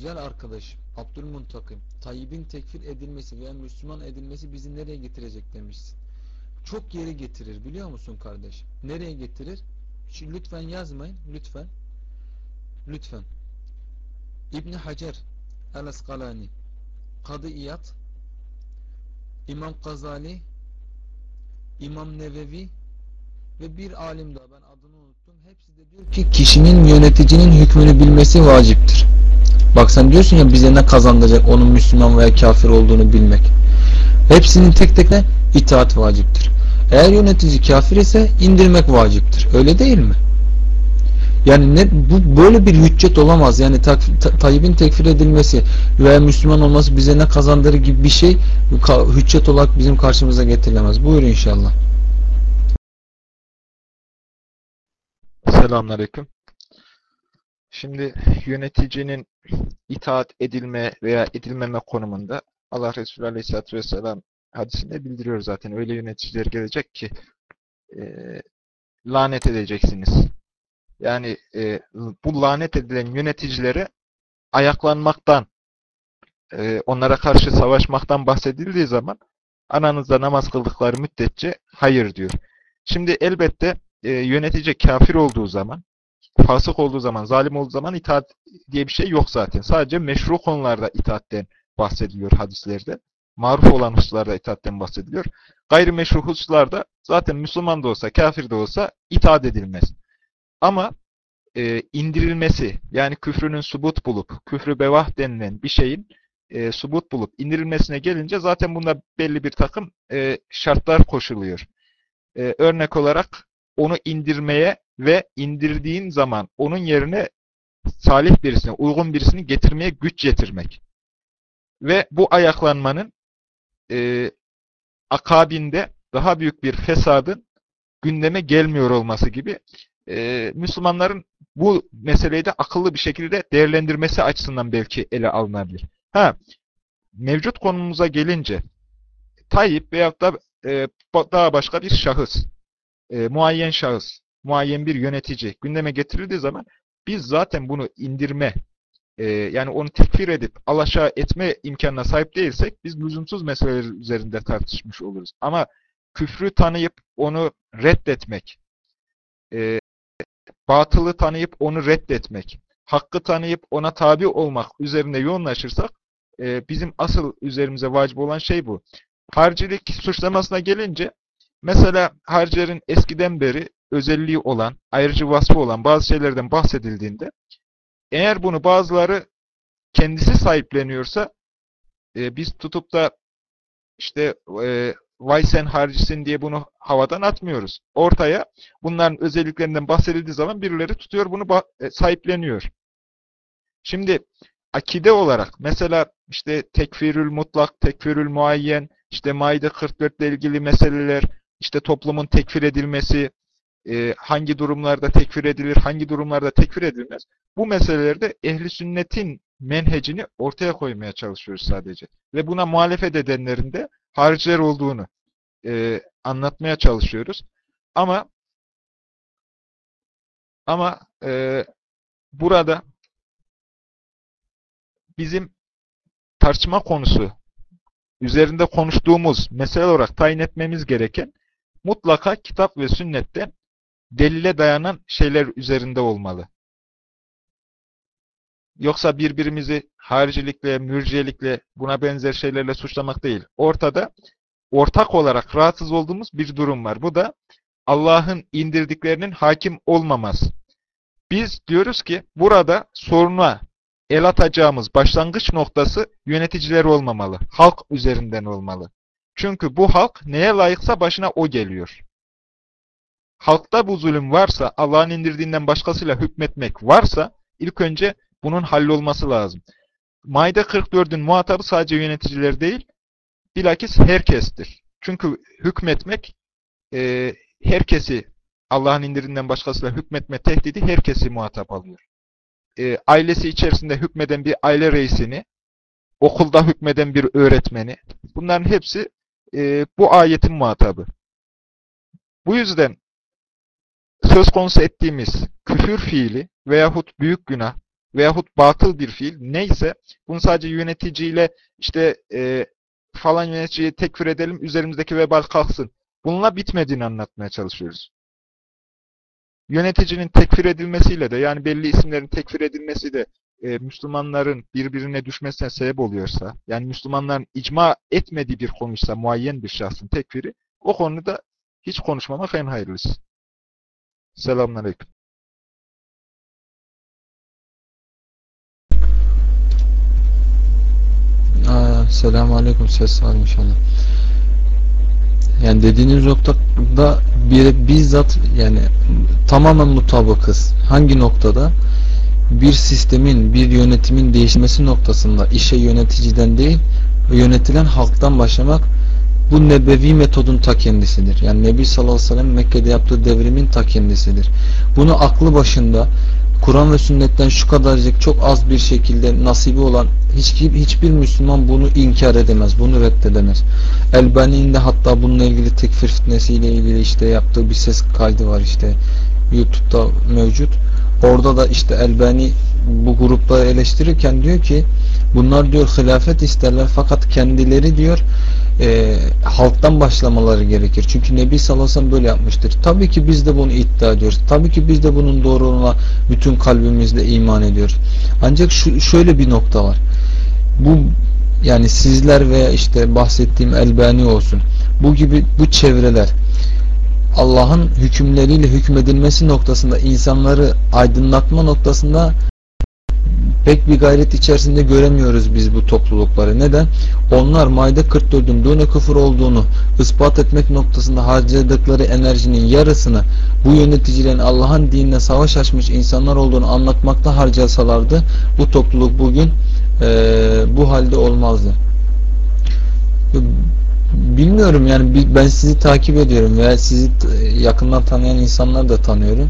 Güzel arkadaşım Abdülmuntakim Tayyip'in tekfir edilmesi veya Müslüman edilmesi bizi nereye getirecek demişsin. Çok yeri getirir biliyor musun kardeşim? Nereye getirir? Lütfen yazmayın lütfen. Lütfen. İbni Hacer El-Eskalani Kadı İyad İmam Gazali İmam Nevevi ve bir alim daha ben adını unuttum. Hepsi de diyor ki kişinin yöneticinin hükmünü bilmesi vaciptir. Bak sen diyorsun ya bize ne kazandıracak onun Müslüman veya kafir olduğunu bilmek. Hepsinin tek tek ne? İtaat vaciptir. Eğer yönetici kafir ise indirmek vaciptir. Öyle değil mi? Yani ne, bu böyle bir hüccet olamaz. Yani ta, ta, Tayyip'in tekfir edilmesi veya Müslüman olması bize ne kazandırır gibi bir şey hüccet olarak bizim karşımıza getirilemez. Buyur inşallah. Selamünaleyküm. Şimdi yöneticinin itaat edilme veya edilmeme konumunda Allah Resulü Aleyhisselatü Vesselam hadisinde bildiriyor zaten. Öyle yöneticiler gelecek ki e, lanet edeceksiniz. Yani e, bu lanet edilen yöneticilere ayaklanmaktan, e, onlara karşı savaşmaktan bahsedildiği zaman ananızda namaz kıldıkları müddetçe hayır diyor. Şimdi elbette e, yönetici kafir olduğu zaman, fasık olduğu zaman, zalim olduğu zaman itaat diye bir şey yok zaten. Sadece meşru konularda itaatten bahsediliyor hadislerde. Maruf olan hususlarda itaatten bahsediliyor. Gayrimeşru hususlarda zaten Müslüman da olsa, kafir de olsa itaat edilmez. Ama e, indirilmesi, yani küfrünün subut bulup, küfrü bevah denilen bir şeyin e, subut bulup indirilmesine gelince zaten bunda belli bir takım e, şartlar koşuluyor. E, örnek olarak onu indirmeye ve indirdiğin zaman onun yerine salih birisini, uygun birisini getirmeye güç getirmek. Ve bu ayaklanmanın e, akabinde daha büyük bir fesadın gündeme gelmiyor olması gibi e, Müslümanların bu meseleyi de akıllı bir şekilde değerlendirmesi açısından belki ele alınabilir. Ha, mevcut konumuza gelince Tayyip veyahut da e, daha başka bir şahıs, e, muayyen şahıs, muayyen bir yönetici gündeme getirildiği zaman biz zaten bunu indirme, e, yani onu tekfir edip alaşağı etme imkanına sahip değilsek biz lüzumsuz meseleler üzerinde tartışmış oluruz. Ama küfrü tanıyıp onu reddetmek, e, batılı tanıyıp onu reddetmek, hakkı tanıyıp ona tabi olmak üzerinde yoğunlaşırsak e, bizim asıl üzerimize vacip olan şey bu. Harcilik suçlamasına gelince mesela harcilerin eskiden beri özelliği olan, ayrıcı vasfı olan bazı şeylerden bahsedildiğinde eğer bunu bazıları kendisi sahipleniyorsa e, biz tutup da işte e, vay sen harcisin diye bunu havadan atmıyoruz. Ortaya bunların özelliklerinden bahsedildiği zaman birileri tutuyor bunu e, sahipleniyor. Şimdi akide olarak mesela işte tekfirül mutlak, tekfirül muayyen, işte Maide 44 ile ilgili meseleler, işte toplumun tekfir edilmesi, e, hangi durumlarda tekfir edilir, hangi durumlarda tekfir edilmez. Bu meselelerde ehli sünnetin menhecini ortaya koymaya çalışıyoruz sadece. Ve buna muhalefet edenlerin de hariciler olduğunu e, anlatmaya çalışıyoruz. Ama ama e, burada bizim tartışma konusu üzerinde konuştuğumuz mesele olarak tayin etmemiz gereken mutlaka kitap ve sünnetten delile dayanan şeyler üzerinde olmalı. Yoksa birbirimizi haricilikle, mürciyelikle, buna benzer şeylerle suçlamak değil. Ortada ortak olarak rahatsız olduğumuz bir durum var. Bu da Allah'ın indirdiklerinin hakim olmaması. Biz diyoruz ki burada soruna el atacağımız başlangıç noktası yöneticiler olmamalı. Halk üzerinden olmalı. Çünkü bu halk neye layıksa başına o geliyor. Halkta bu zulüm varsa, Allah'ın indirdiğinden başkasıyla hükmetmek varsa ilk önce bunun hallolması lazım. Maide 44'ün muhatabı sadece yöneticiler değil, bilakis herkestir. Çünkü hükmetmek, e, herkesi Allah'ın indirdiğinden başkasıyla hükmetme tehdidi herkesi muhatap alıyor. E, ailesi içerisinde hükmeden bir aile reisini, okulda hükmeden bir öğretmeni, bunların hepsi e, bu ayetin muhatabı. Bu yüzden söz konusu ettiğimiz küfür fiili veyahut büyük günah veyahut batıl bir fiil neyse bunu sadece yöneticiyle işte e, falan yöneticiyi tekfir edelim üzerimizdeki vebal kalksın. Bununla bitmediğini anlatmaya çalışıyoruz. Yöneticinin tekfir edilmesiyle de yani belli isimlerin tekfir edilmesi de e, Müslümanların birbirine düşmesine sebep oluyorsa, yani Müslümanların icma etmediği bir konuysa muayyen bir şahsın tekfiri, o konuda hiç konuşmamak en hayırlısı. Selamünaleyküm. Selamun aleyküm ses var inşallah. Yani dediğiniz noktada bir bizzat yani tamamen mutabıkız. Hangi noktada? Bir sistemin, bir yönetimin değişmesi noktasında işe yöneticiden değil, yönetilen halktan başlamak bu nebevi metodun ta kendisidir. Yani Nebi sallallahu aleyhi ve sellem Mekke'de yaptığı devrimin ta kendisidir. Bunu aklı başında Kur'an ve sünnetten şu kadarcık çok az bir şekilde nasibi olan hiç, hiçbir Müslüman bunu inkar edemez, bunu reddedemez. Elbani'nin de hatta bununla ilgili tekfir fitnesiyle ilgili işte yaptığı bir ses kaydı var işte YouTube'da mevcut. Orada da işte Elbani bu grupları eleştirirken diyor ki bunlar diyor hilafet isterler fakat kendileri diyor e, halktan başlamaları gerekir. Çünkü Nebi sallallahu böyle yapmıştır. Tabii ki biz de bunu iddia ediyoruz. Tabii ki biz de bunun doğruluğuna bütün kalbimizle iman ediyoruz. Ancak şu, şöyle bir nokta var. Bu yani sizler veya işte bahsettiğim Elbani olsun. Bu gibi bu çevreler Allah'ın hükümleriyle hükmedilmesi noktasında insanları aydınlatma noktasında pek bir gayret içerisinde göremiyoruz biz bu toplulukları. Neden? Onlar Maide 44'ün dune küfür olduğunu ispat etmek noktasında harcadıkları enerjinin yarısını bu yöneticilerin Allah'ın dinine savaş açmış insanlar olduğunu anlatmakta harcasalardı bu topluluk bugün e, bu halde olmazdı. Bilmiyorum yani ben sizi takip ediyorum veya sizi yakından tanıyan insanlar da tanıyorum.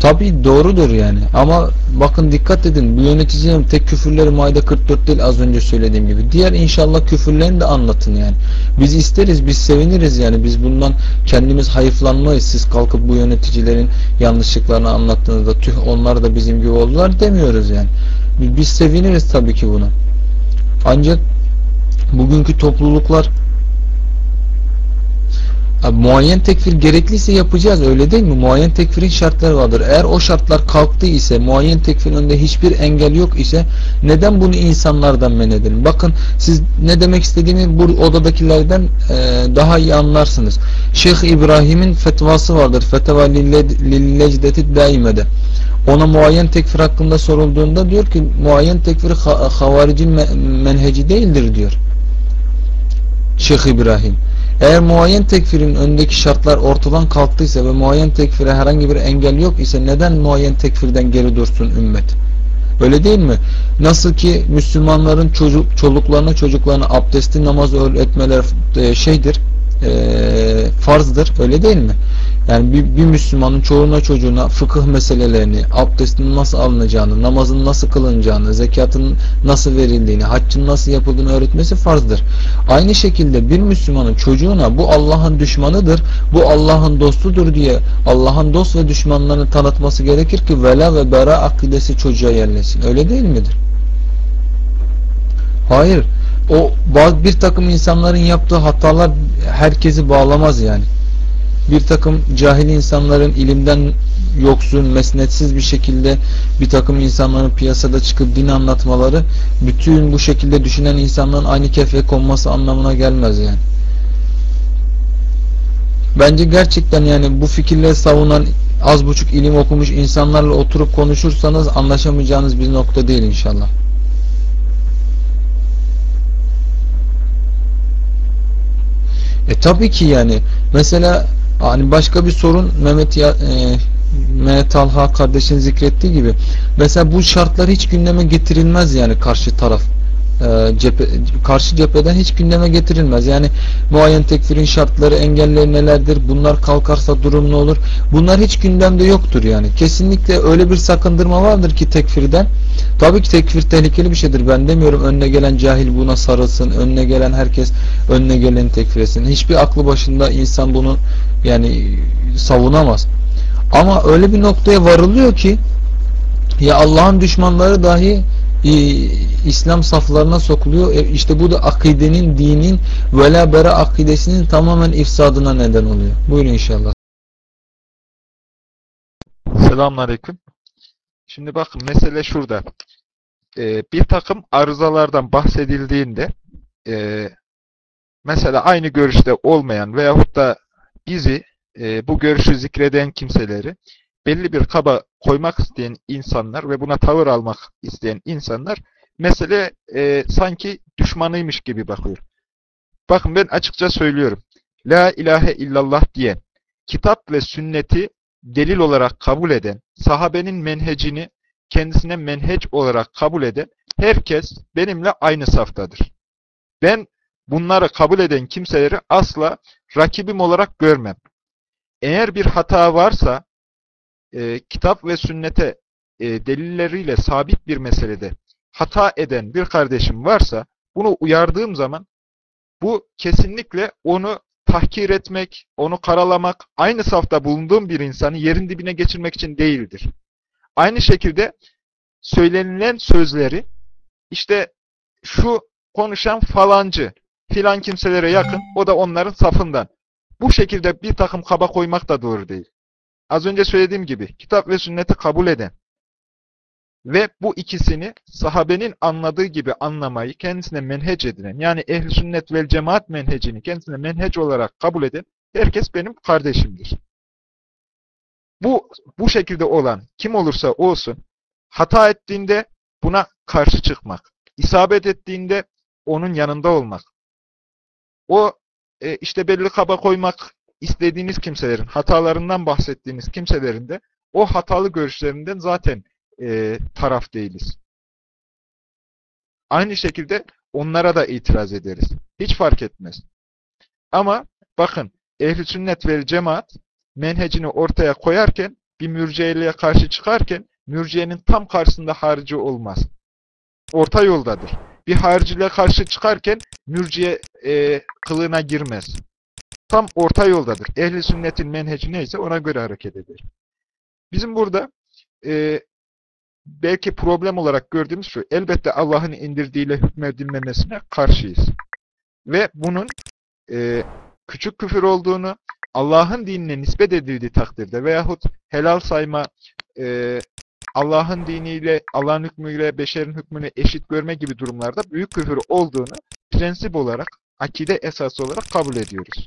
Tabi doğrudur yani ama bakın dikkat edin bu yöneticilerin tek küfürleri Maide 44 değil az önce söylediğim gibi. Diğer inşallah küfürlerini de anlatın yani. Biz isteriz biz seviniriz yani biz bundan kendimiz hayıflanmayız. Siz kalkıp bu yöneticilerin yanlışlıklarını anlattığınızda tüh onlar da bizim gibi oldular demiyoruz yani. Biz seviniriz tabii ki buna. Ancak bugünkü topluluklar Abi, muayyen tekfir gerekliyse yapacağız öyle değil mi? Muayyen tekfirin şartları vardır. Eğer o şartlar kalktı ise muayyen tekfirin önünde hiçbir engel yok ise neden bunu insanlardan men edelim? Bakın siz ne demek istediğimi bu odadakilerden e, daha iyi anlarsınız. Şeyh İbrahim'in fetvası vardır. Fetva lillecdeti daimede. Ona muayyen tekfir hakkında sorulduğunda diyor ki muayyen tekfir havaricin menheci değildir diyor. Şeyh İbrahim. Eğer muayyen tekfirin öndeki şartlar ortadan kalktıysa ve muayyen tekfire herhangi bir engel yok ise neden muayyen tekfirden geri dursun ümmet? Öyle değil mi? Nasıl ki Müslümanların çocuk, çoluklarına çocuklarına abdesti namaz öğretmeler e, şeydir, e, farzdır. Öyle değil mi? Yani bir, bir Müslümanın çoğuna çocuğuna fıkıh meselelerini, abdestin nasıl alınacağını, namazın nasıl kılınacağını, zekatın nasıl verildiğini, haccın nasıl yapıldığını öğretmesi farzdır. Aynı şekilde bir Müslümanın çocuğuna bu Allah'ın düşmanıdır, bu Allah'ın dostudur diye Allah'ın dost ve düşmanlarını tanıtması gerekir ki vela ve bera akidesi çocuğa yerleşsin. Öyle değil midir? Hayır. O bir takım insanların yaptığı hatalar herkesi bağlamaz yani bir takım cahil insanların ilimden yoksun, mesnetsiz bir şekilde bir takım insanların piyasada çıkıp din anlatmaları bütün bu şekilde düşünen insanların aynı kefe konması anlamına gelmez yani. Bence gerçekten yani bu fikirleri savunan az buçuk ilim okumuş insanlarla oturup konuşursanız anlaşamayacağınız bir nokta değil inşallah. E tabii ki yani mesela Hani başka bir sorun Mehmet ya, e, Mehmet Talha kardeşin zikrettiği gibi. Mesela bu şartlar hiç gündeme getirilmez yani karşı taraf e, cephe, karşı cepheden hiç gündeme getirilmez. Yani muayyen tekfirin şartları, engelleri nelerdir? Bunlar kalkarsa durum ne olur? Bunlar hiç gündemde yoktur yani. Kesinlikle öyle bir sakındırma vardır ki tekfirden. Tabii ki tekfir tehlikeli bir şeydir. Ben demiyorum önüne gelen cahil buna sarılsın. Önüne gelen herkes önüne gelen tekfir etsin. Hiçbir aklı başında insan bunu yani savunamaz. Ama öyle bir noktaya varılıyor ki Ya Allah'ın düşmanları dahi e, İslam saflarına sokuluyor. E, işte bu da akidenin, dinin vela bera akidesinin tamamen ifsadına neden oluyor. Buyurun inşallah. Selamünaleyküm. Şimdi bakın mesele şurada. Ee, bir takım arızalardan bahsedildiğinde e, mesela aynı görüşte olmayan veyahut da bizi e, bu görüşü zikreden kimseleri belli bir kaba koymak isteyen insanlar ve buna tavır almak isteyen insanlar mesele e, sanki düşmanıymış gibi bakıyor. Bakın ben açıkça söylüyorum. La ilahe illallah diyen, kitap ve sünneti delil olarak kabul eden, sahabenin menhecini kendisine menheç olarak kabul eden herkes benimle aynı saftadır. Ben bunları kabul eden kimseleri asla rakibim olarak görmem. Eğer bir hata varsa e, kitap ve sünnete e, delilleriyle sabit bir meselede hata eden bir kardeşim varsa bunu uyardığım zaman bu kesinlikle onu tahkir etmek, onu karalamak, aynı safta bulunduğum bir insanı yerin dibine geçirmek için değildir. Aynı şekilde söylenilen sözleri işte şu konuşan falancı filan kimselere yakın, o da onların safından. Bu şekilde bir takım kaba koymak da doğru değil. Az önce söylediğim gibi kitap ve sünneti kabul eden ve bu ikisini sahabenin anladığı gibi anlamayı kendisine menhec edinen, yani ehl sünnet vel cemaat menhecini kendisine menhec olarak kabul eden herkes benim kardeşimdir. Bu, bu şekilde olan kim olursa olsun, hata ettiğinde buna karşı çıkmak, isabet ettiğinde onun yanında olmak, o e, işte belli kaba koymak istediğiniz kimselerin, hatalarından bahsettiğiniz kimselerin de o hatalı görüşlerinden zaten e, taraf değiliz. Aynı şekilde onlara da itiraz ederiz. Hiç fark etmez. Ama bakın ehl sünnet ve cemaat menhecini ortaya koyarken bir mürciyeliğe karşı çıkarken mürciyenin tam karşısında harici olmaz. Orta yoldadır. Bir hariciliğe karşı çıkarken mürciye e, kılığına girmez. Tam orta yoldadır. Ehli sünnetin menheci neyse ona göre hareket eder. Bizim burada e, belki problem olarak gördüğümüz şu, elbette Allah'ın indirdiğiyle hükmedilmemesine karşıyız. Ve bunun e, küçük küfür olduğunu, Allah'ın dinine nispet edildiği takdirde veyahut helal sayma, e, Allah'ın diniyle, Allah'ın hükmüyle beşerin hükmünü eşit görme gibi durumlarda büyük küfür olduğunu prensip olarak, akide esası olarak kabul ediyoruz.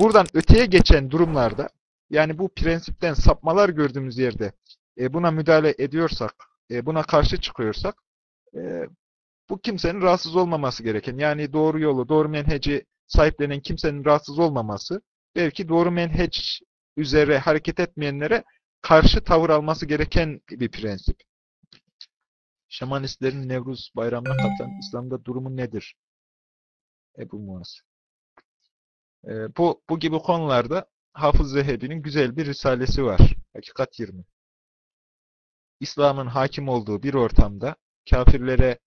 Buradan öteye geçen durumlarda, yani bu prensipten sapmalar gördüğümüz yerde e, buna müdahale ediyorsak, e, buna karşı çıkıyorsak, e, bu kimsenin rahatsız olmaması gereken, yani doğru yolu, doğru menheci sahiplenen kimsenin rahatsız olmaması, belki doğru menheç üzere hareket etmeyenlere karşı tavır alması gereken bir prensip. Şamanistlerin Nevruz bayramına katılan İslam'da durumu nedir? Ebu Muaz. E, bu, bu gibi konularda Hafız Zehebi'nin güzel bir risalesi var. Hakikat 20. İslam'ın hakim olduğu bir ortamda kafirlere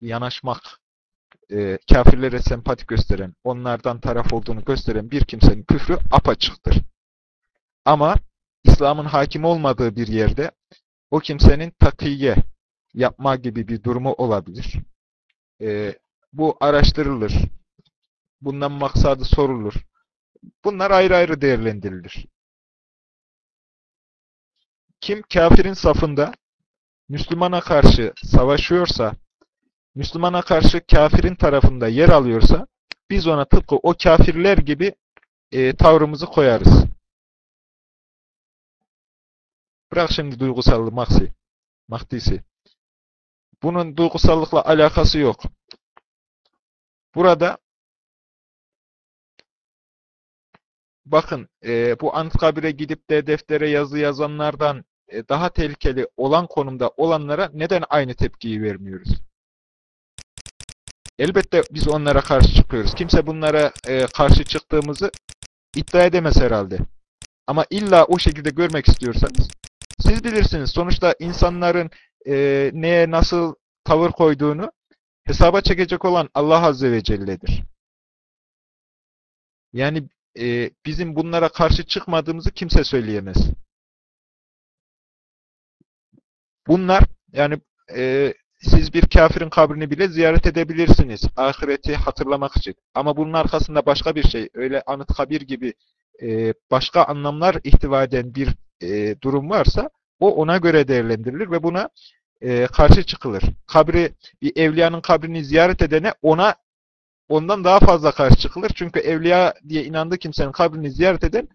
yanaşmak, e, kafirlere sempati gösteren, onlardan taraf olduğunu gösteren bir kimsenin küfrü apaçıktır. Ama İslam'ın hakim olmadığı bir yerde o kimsenin takiye yapma gibi bir durumu olabilir. E, bu araştırılır. Bundan maksadı sorulur. Bunlar ayrı ayrı değerlendirilir. Kim kafirin safında Müslümana karşı savaşıyorsa, Müslümana karşı kafirin tarafında yer alıyorsa, biz ona tıpkı o kafirler gibi e, tavrımızı koyarız. Bırak şimdi duygusallığı maksi, mahdisi. Bunun duygusallıkla alakası yok. Burada bakın e, bu Anıtkabir'e gidip de deftere yazı yazanlardan e, daha tehlikeli olan konumda olanlara neden aynı tepkiyi vermiyoruz? Elbette biz onlara karşı çıkıyoruz. Kimse bunlara e, karşı çıktığımızı iddia edemez herhalde. Ama illa o şekilde görmek istiyorsanız siz bilirsiniz. Sonuçta insanların e, neye nasıl tavır koyduğunu hesaba çekecek olan Allah Azze ve Celle'dir. Yani e, bizim bunlara karşı çıkmadığımızı kimse söyleyemez. Bunlar yani e, siz bir kafirin kabrini bile ziyaret edebilirsiniz. Ahireti hatırlamak için. Ama bunun arkasında başka bir şey, öyle Anıtkabir gibi e, başka anlamlar ihtiva eden bir e, durum varsa o ona göre değerlendirilir ve buna e, karşı çıkılır. Kabri, bir evliyanın kabrini ziyaret edene ona ondan daha fazla karşı çıkılır. Çünkü evliya diye inandığı kimsenin kabrini ziyaret eden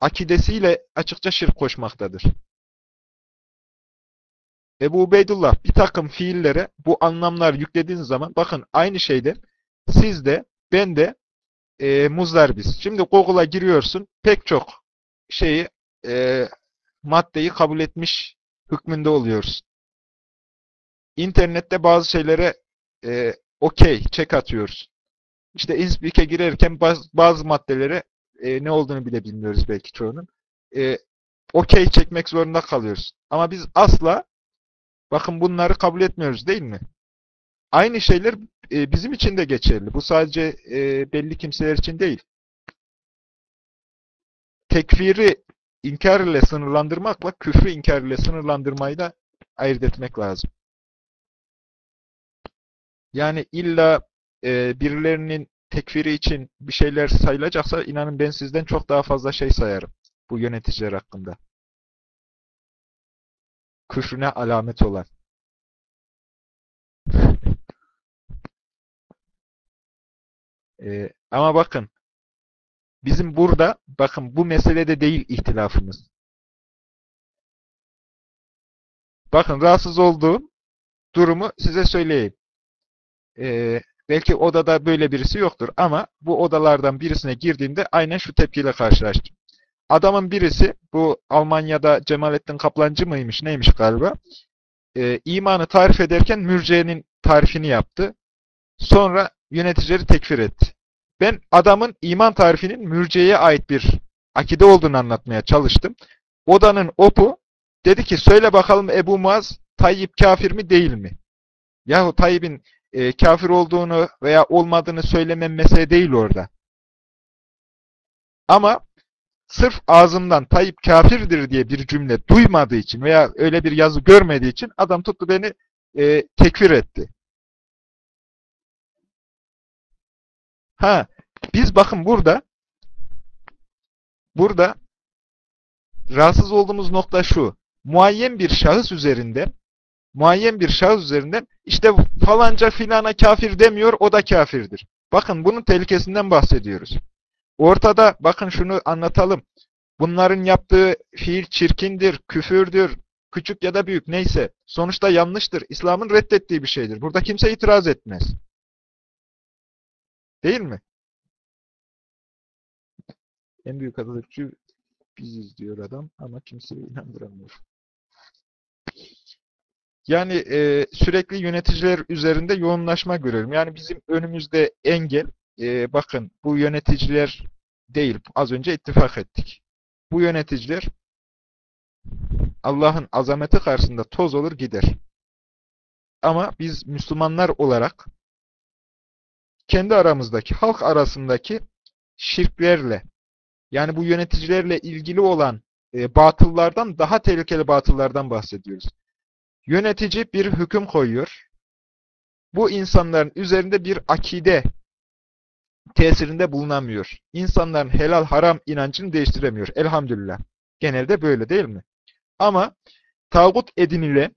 akidesiyle açıkça şirk koşmaktadır. Ebu Ubeydullah bir takım fiillere bu anlamlar yüklediğiniz zaman bakın aynı şeyde siz de ben de e, muzlar biz. Şimdi Google'a giriyorsun pek çok şeyi e, maddeyi kabul etmiş hükmünde oluyorsun. İnternette bazı şeylere e, okey, çek atıyoruz. İşte InSpeak'e girerken bazı, bazı maddelere e, ne olduğunu bile bilmiyoruz belki çoğunun. E, okey çekmek zorunda kalıyoruz. Ama biz asla bakın bunları kabul etmiyoruz değil mi? Aynı şeyler e, bizim için de geçerli. Bu sadece e, belli kimseler için değil. Tekfiri inkar ile sınırlandırmakla küfrü inkar ile sınırlandırmayı da ayırt etmek lazım. Yani illa e, birilerinin tekfiri için bir şeyler sayılacaksa inanın ben sizden çok daha fazla şey sayarım bu yöneticiler hakkında. Küfrüne alamet olan. e, ama bakın bizim burada bakın bu meselede değil ihtilafımız. Bakın rahatsız olduğum durumu size söyleyeyim. Ee, belki odada böyle birisi yoktur ama bu odalardan birisine girdiğimde aynen şu tepkiyle karşılaştım. Adamın birisi bu Almanya'da Cemalettin Kaplancı mıymış neymiş galiba e, imanı tarif ederken mürciyenin tarifini yaptı. Sonra yöneticileri tekfir etti. Ben adamın iman tarifinin mürciyeye ait bir akide olduğunu anlatmaya çalıştım. Odanın opu dedi ki söyle bakalım Ebu Muaz Tayyip kafir mi değil mi? Yahu Tayyip'in e, kafir olduğunu veya olmadığını söylemem mesele değil orada. Ama sırf ağzımdan Tayyip kafirdir diye bir cümle duymadığı için veya öyle bir yazı görmediği için adam tuttu beni e, tekfir etti. Ha, biz bakın burada burada rahatsız olduğumuz nokta şu. Muayyen bir şahıs üzerinden muayyen bir şahıs üzerinden işte falanca filana kafir demiyor, o da kafirdir. Bakın bunun tehlikesinden bahsediyoruz. Ortada bakın şunu anlatalım. Bunların yaptığı fiil çirkindir, küfürdür, küçük ya da büyük neyse. Sonuçta yanlıştır. İslam'ın reddettiği bir şeydir. Burada kimse itiraz etmez. Değil mi? En büyük Atatürkçü biziz diyor adam ama kimseyi inandıramıyor. Yani e, sürekli yöneticiler üzerinde yoğunlaşma görüyorum. Yani bizim önümüzde engel, e, bakın bu yöneticiler değil, az önce ittifak ettik. Bu yöneticiler Allah'ın azameti karşısında toz olur gider. Ama biz Müslümanlar olarak kendi aramızdaki, halk arasındaki şirklerle, yani bu yöneticilerle ilgili olan e, batıllardan, daha tehlikeli batıllardan bahsediyoruz. Yönetici bir hüküm koyuyor. Bu insanların üzerinde bir akide tesirinde bulunamıyor. İnsanların helal haram inancını değiştiremiyor. Elhamdülillah. Genelde böyle değil mi? Ama tağut edinilen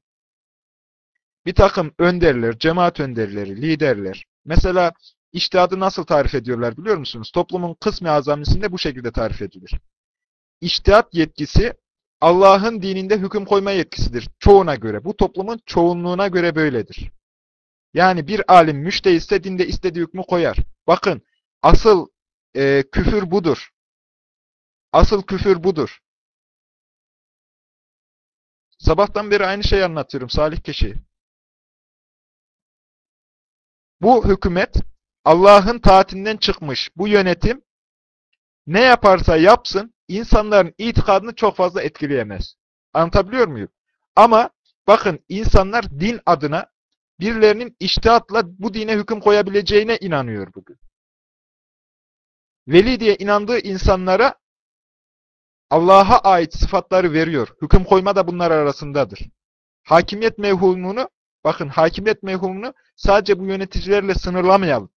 bir takım önderler, cemaat önderleri, liderler. Mesela iştihadı nasıl tarif ediyorlar biliyor musunuz? Toplumun kısmi azamisinde bu şekilde tarif edilir. İştihat yetkisi Allah'ın dininde hüküm koyma yetkisidir. Çoğuna göre. Bu toplumun çoğunluğuna göre böyledir. Yani bir alim müştehitse dinde istediği hükmü koyar. Bakın asıl e, küfür budur. Asıl küfür budur. Sabahtan beri aynı şeyi anlatıyorum Salih Keşi. Bu hükümet Allah'ın taatinden çıkmış. Bu yönetim ne yaparsa yapsın insanların itikadını çok fazla etkileyemez. Anlatabiliyor muyum? Ama bakın insanlar din adına birilerinin iştihatla bu dine hüküm koyabileceğine inanıyor bugün. Veli diye inandığı insanlara Allah'a ait sıfatları veriyor. Hüküm koyma da bunlar arasındadır. hakimiyet mevhumunu bakın hakimiyet mevhumunu sadece bu yöneticilerle sınırlamayalım.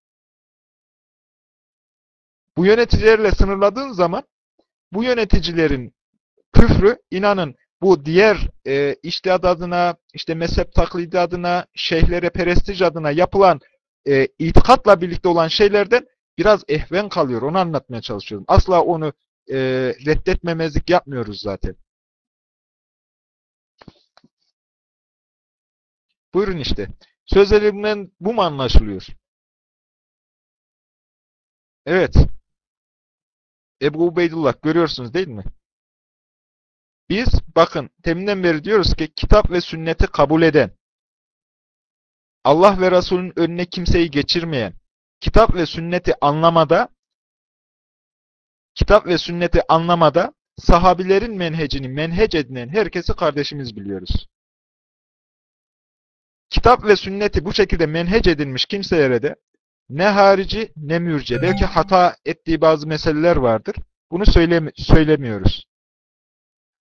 Bu yöneticilerle sınırladığın zaman bu yöneticilerin küfrü inanın bu diğer e, iştihat adına, işte mezhep taklidi adına, şeyhlere perestij adına yapılan e, itikatla birlikte olan şeylerden biraz ehven kalıyor. Onu anlatmaya çalışıyorum. Asla onu e, reddetmemezlik yapmıyoruz zaten. Buyurun işte. Sözlerimden bu mu anlaşılıyor? Evet. Ebu Ubeydullah görüyorsunuz değil mi? Biz bakın teminden beri diyoruz ki kitap ve sünneti kabul eden, Allah ve Resulünün önüne kimseyi geçirmeyen, kitap ve sünneti anlamada, kitap ve sünneti anlamada sahabilerin menhecini menhec edinen herkesi kardeşimiz biliyoruz. Kitap ve sünneti bu şekilde menhec edilmiş kimselere de ne harici ne mürce. Belki hata ettiği bazı meseleler vardır. Bunu söylemi söylemiyoruz.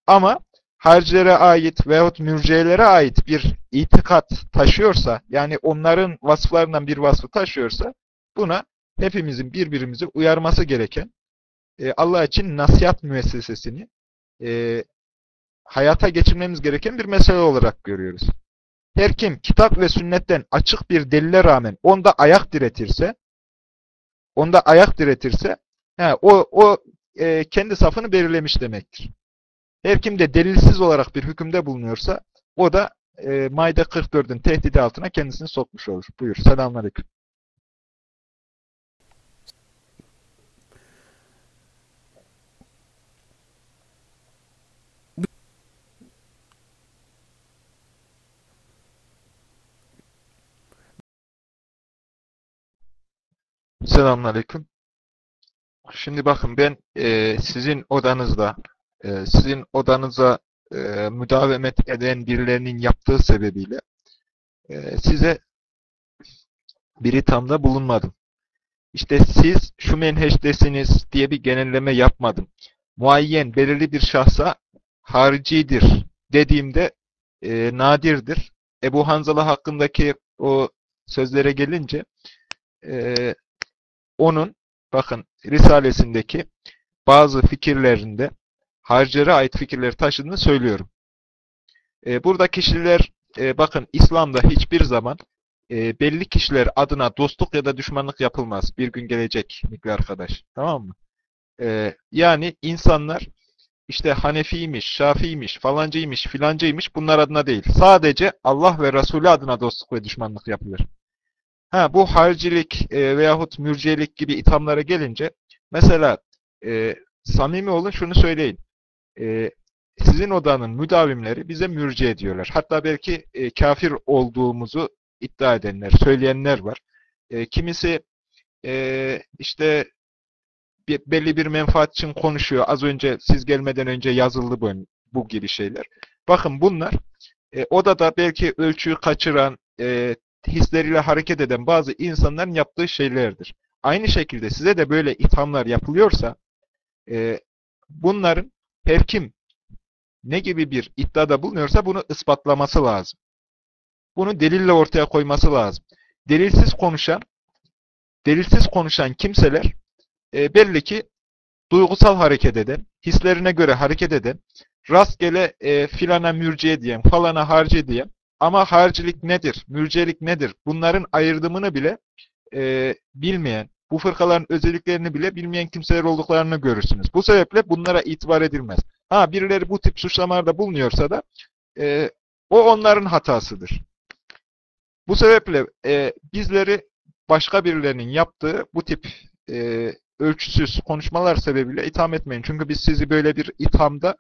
Ama haricilere ait veyahut mürciyelere ait bir itikat taşıyorsa, yani onların vasıflarından bir vasfı taşıyorsa, buna hepimizin birbirimizi uyarması gereken, e, Allah için nasihat müessesesini e, hayata geçirmemiz gereken bir mesele olarak görüyoruz. Her kim kitap ve sünnetten açık bir delile rağmen onda ayak diretirse, onda ayak diretirse, he, o, o e, kendi safını belirlemiş demektir. Her kim de delilsiz olarak bir hükümde bulunuyorsa, o da e, Maide 44'ün tehdidi altına kendisini sokmuş olur. Buyur. Selamünaleyküm. Selamünaleyküm. Şimdi bakın ben e, sizin odanızda, e, sizin odanıza e, müdavemet eden birilerinin yaptığı sebebiyle e, size bir ithamda bulunmadım. İşte siz şu menheçtesiniz diye bir genelleme yapmadım. Muayyen, belirli bir şahsa haricidir dediğimde e, nadirdir. Ebu Hanzala hakkındaki o sözlere gelince e, onun bakın Risalesindeki bazı fikirlerinde harcere ait fikirleri taşıdığını söylüyorum. E, burada kişiler e, bakın İslam'da hiçbir zaman e, belli kişiler adına dostluk ya da düşmanlık yapılmaz. Bir gün gelecek Mikli arkadaş. Tamam mı? E, yani insanlar işte Hanefiymiş, Şafiymiş, falancıymış, filancıymış bunlar adına değil. Sadece Allah ve Resulü adına dostluk ve düşmanlık yapılır. Ha, bu haricilik e, veyahut mürciyelik gibi ithamlara gelince mesela e, samimi olun şunu söyleyin. E, sizin odanın müdavimleri bize mürciye diyorlar. Hatta belki e, kafir olduğumuzu iddia edenler, söyleyenler var. E, kimisi e, işte bir, belli bir menfaat için konuşuyor. Az önce siz gelmeden önce yazıldı bu, bu gibi şeyler. Bakın bunlar e, odada belki ölçüyü kaçıran, e, hisleriyle hareket eden bazı insanların yaptığı şeylerdir. Aynı şekilde size de böyle ithamlar yapılıyorsa e, bunların her kim ne gibi bir iddiada bulunuyorsa bunu ispatlaması lazım. Bunu delille ortaya koyması lazım. Delilsiz konuşan delilsiz konuşan kimseler e, belli ki duygusal hareket eden, hislerine göre hareket eden, rastgele e, filana mürciye diyen, falana harci diyen ama harcilik nedir, mürcelik nedir bunların ayırdımını bile e, bilmeyen, bu fırkaların özelliklerini bile bilmeyen kimseler olduklarını görürsünüz. Bu sebeple bunlara itibar edilmez. Ha birileri bu tip suçlamalarda bulunuyorsa da e, o onların hatasıdır. Bu sebeple e, bizleri başka birilerinin yaptığı bu tip e, ölçüsüz konuşmalar sebebiyle itham etmeyin. Çünkü biz sizi böyle bir ithamda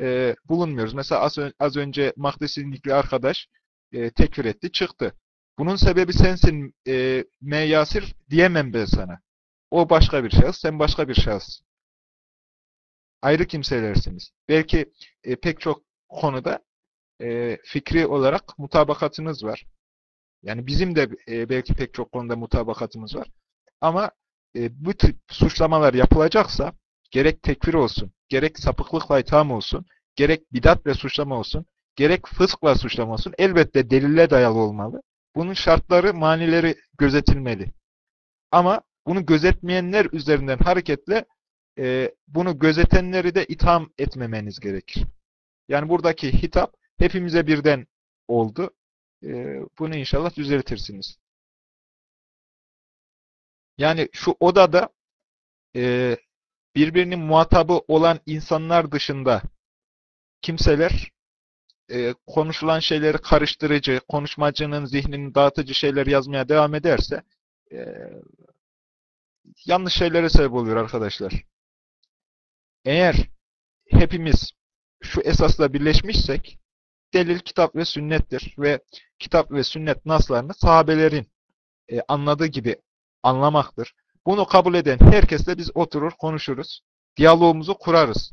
e, bulunmuyoruz. Mesela az, az önce Mahdesilikli arkadaş e, tekfir etti, çıktı. Bunun sebebi sensin e, M. Yasir diyemem ben sana. O başka bir şahıs, sen başka bir şahıs. Ayrı kimselersiniz. Belki e, pek çok konuda e, fikri olarak mutabakatınız var. Yani bizim de e, belki pek çok konuda mutabakatımız var. Ama e, bu tip suçlamalar yapılacaksa gerek tekfir olsun, gerek sapıklıkla itham olsun, gerek bidat ve suçlama olsun, gerek fıskla suçlama olsun elbette delille dayalı olmalı. Bunun şartları, manileri gözetilmeli. Ama bunu gözetmeyenler üzerinden hareketle e, bunu gözetenleri de itham etmemeniz gerekir. Yani buradaki hitap hepimize birden oldu. E, bunu inşallah düzeltirsiniz. Yani şu odada e, birbirinin muhatabı olan insanlar dışında kimseler e, konuşulan şeyleri karıştırıcı, konuşmacının zihnini dağıtıcı şeyler yazmaya devam ederse e, yanlış şeylere sebep oluyor arkadaşlar. Eğer hepimiz şu esasla birleşmişsek delil kitap ve sünnettir ve kitap ve sünnet naslarını sahabelerin e, anladığı gibi anlamaktır. Bunu kabul eden herkesle biz oturur, konuşuruz. Diyalogumuzu kurarız.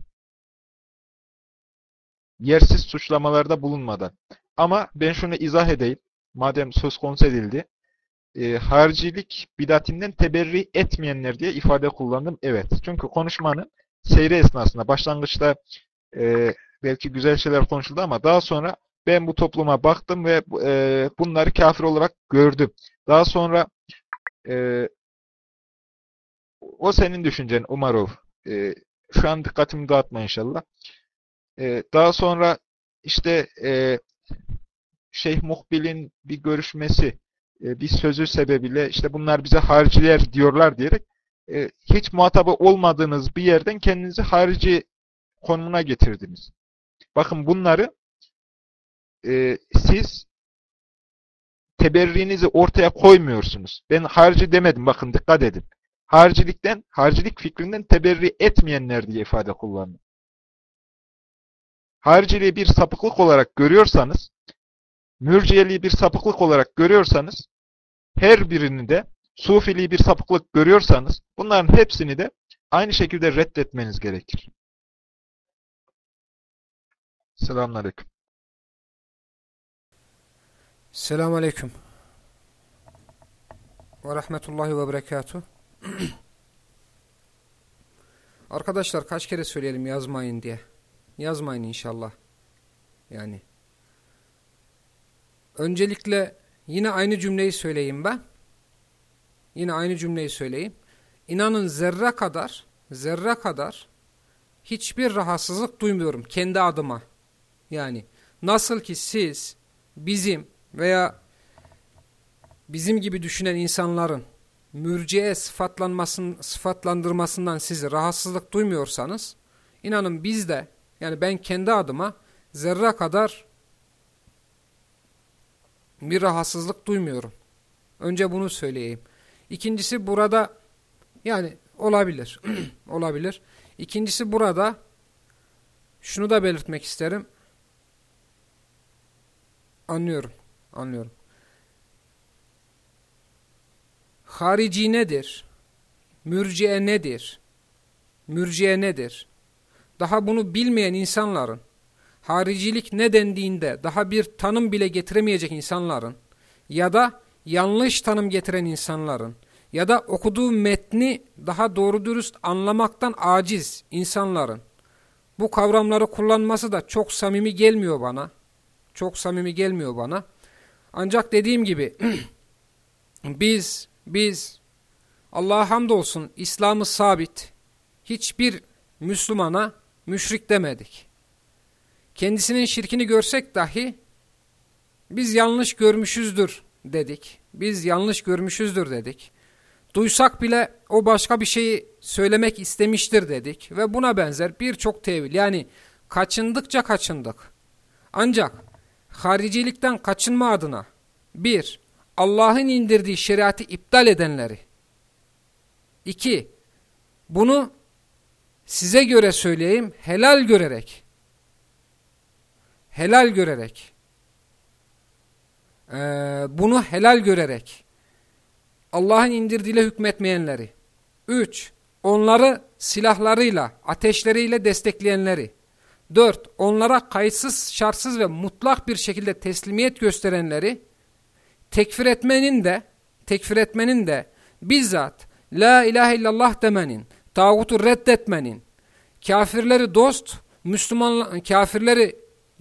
Yersiz suçlamalarda bulunmadan. Ama ben şunu izah edeyim. Madem söz konusu edildi. E, haricilik bidatinden teberri etmeyenler diye ifade kullandım. Evet. Çünkü konuşmanın seyri esnasında başlangıçta e, belki güzel şeyler konuşuldu ama daha sonra ben bu topluma baktım ve e, bunları kafir olarak gördüm. Daha sonra e, o senin düşüncen Umarov. E, şu an dikkatimi dağıtma inşallah. E, daha sonra işte e, Şeyh Muhbil'in bir görüşmesi, e, bir sözü sebebiyle işte bunlar bize hariciler diyorlar diyerek e, hiç muhatabı olmadığınız bir yerden kendinizi harici konumuna getirdiniz. Bakın bunları e, siz teberrinizi ortaya koymuyorsunuz. Ben harici demedim. Bakın dikkat edin. Haricilikten, haricilik fikrinden teberri etmeyenler diye ifade kullandım. Hariciliği bir sapıklık olarak görüyorsanız, mürciyeliği bir sapıklık olarak görüyorsanız, her birini de sufiliği bir sapıklık görüyorsanız, bunların hepsini de aynı şekilde reddetmeniz gerekir. Selamünaleyküm. Selamun Aleyküm. Ve Rahmetullahi ve Berekatuhu. Arkadaşlar kaç kere söyleyelim yazmayın diye. Yazmayın inşallah. Yani. Öncelikle yine aynı cümleyi söyleyeyim ben. Yine aynı cümleyi söyleyeyim. İnanın zerre kadar, zerre kadar hiçbir rahatsızlık duymuyorum kendi adıma. Yani nasıl ki siz bizim veya bizim gibi düşünen insanların mürciye sıfatlanmasın, sıfatlandırmasından siz rahatsızlık duymuyorsanız inanın biz de yani ben kendi adıma zerre kadar bir rahatsızlık duymuyorum. Önce bunu söyleyeyim. İkincisi burada yani olabilir. olabilir. İkincisi burada şunu da belirtmek isterim. Anlıyorum. Anlıyorum. Harici nedir? Mürciye nedir? Mürciye nedir? Daha bunu bilmeyen insanların, haricilik ne dendiğinde daha bir tanım bile getiremeyecek insanların ya da yanlış tanım getiren insanların ya da okuduğu metni daha doğru dürüst anlamaktan aciz insanların bu kavramları kullanması da çok samimi gelmiyor bana. Çok samimi gelmiyor bana. Ancak dediğim gibi biz biz Allah'a hamdolsun İslam'ı sabit hiçbir Müslümana müşrik demedik. Kendisinin şirkini görsek dahi biz yanlış görmüşüzdür dedik. Biz yanlış görmüşüzdür dedik. Duysak bile o başka bir şeyi söylemek istemiştir dedik. Ve buna benzer birçok tevil yani kaçındıkça kaçındık. Ancak haricilikten kaçınma adına bir, Allah'ın indirdiği şeriatı iptal edenleri. İki, bunu size göre söyleyeyim, helal görerek. Helal görerek. Ee, bunu helal görerek. Allah'ın indirdiğiyle hükmetmeyenleri. Üç, onları silahlarıyla, ateşleriyle destekleyenleri. Dört, onlara kayıtsız, şartsız ve mutlak bir şekilde teslimiyet gösterenleri tekfir etmenin de tekfir etmenin de bizzat la ilahe illallah demenin, tağutu reddetmenin, kafirleri dost, Müslüman kafirleri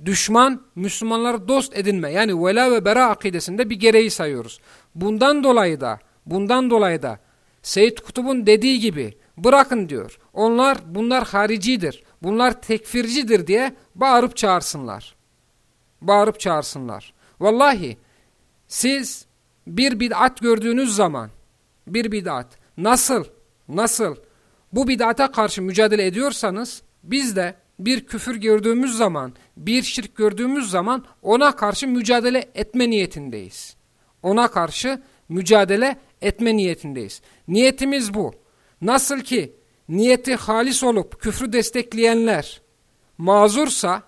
düşman, Müslümanları dost edinme yani vela ve bera akidesinde bir gereği sayıyoruz. Bundan dolayı da, bundan dolayı da Seyyid Kutub'un dediği gibi bırakın diyor. Onlar bunlar haricidir, bunlar tekfircidir diye bağırıp çağırsınlar. Bağırıp çağırsınlar. Vallahi siz bir bid'at gördüğünüz zaman bir bid'at nasıl nasıl bu bid'ata karşı mücadele ediyorsanız biz de bir küfür gördüğümüz zaman bir şirk gördüğümüz zaman ona karşı mücadele etme niyetindeyiz. Ona karşı mücadele etme niyetindeyiz. Niyetimiz bu. Nasıl ki niyeti halis olup küfrü destekleyenler mazursa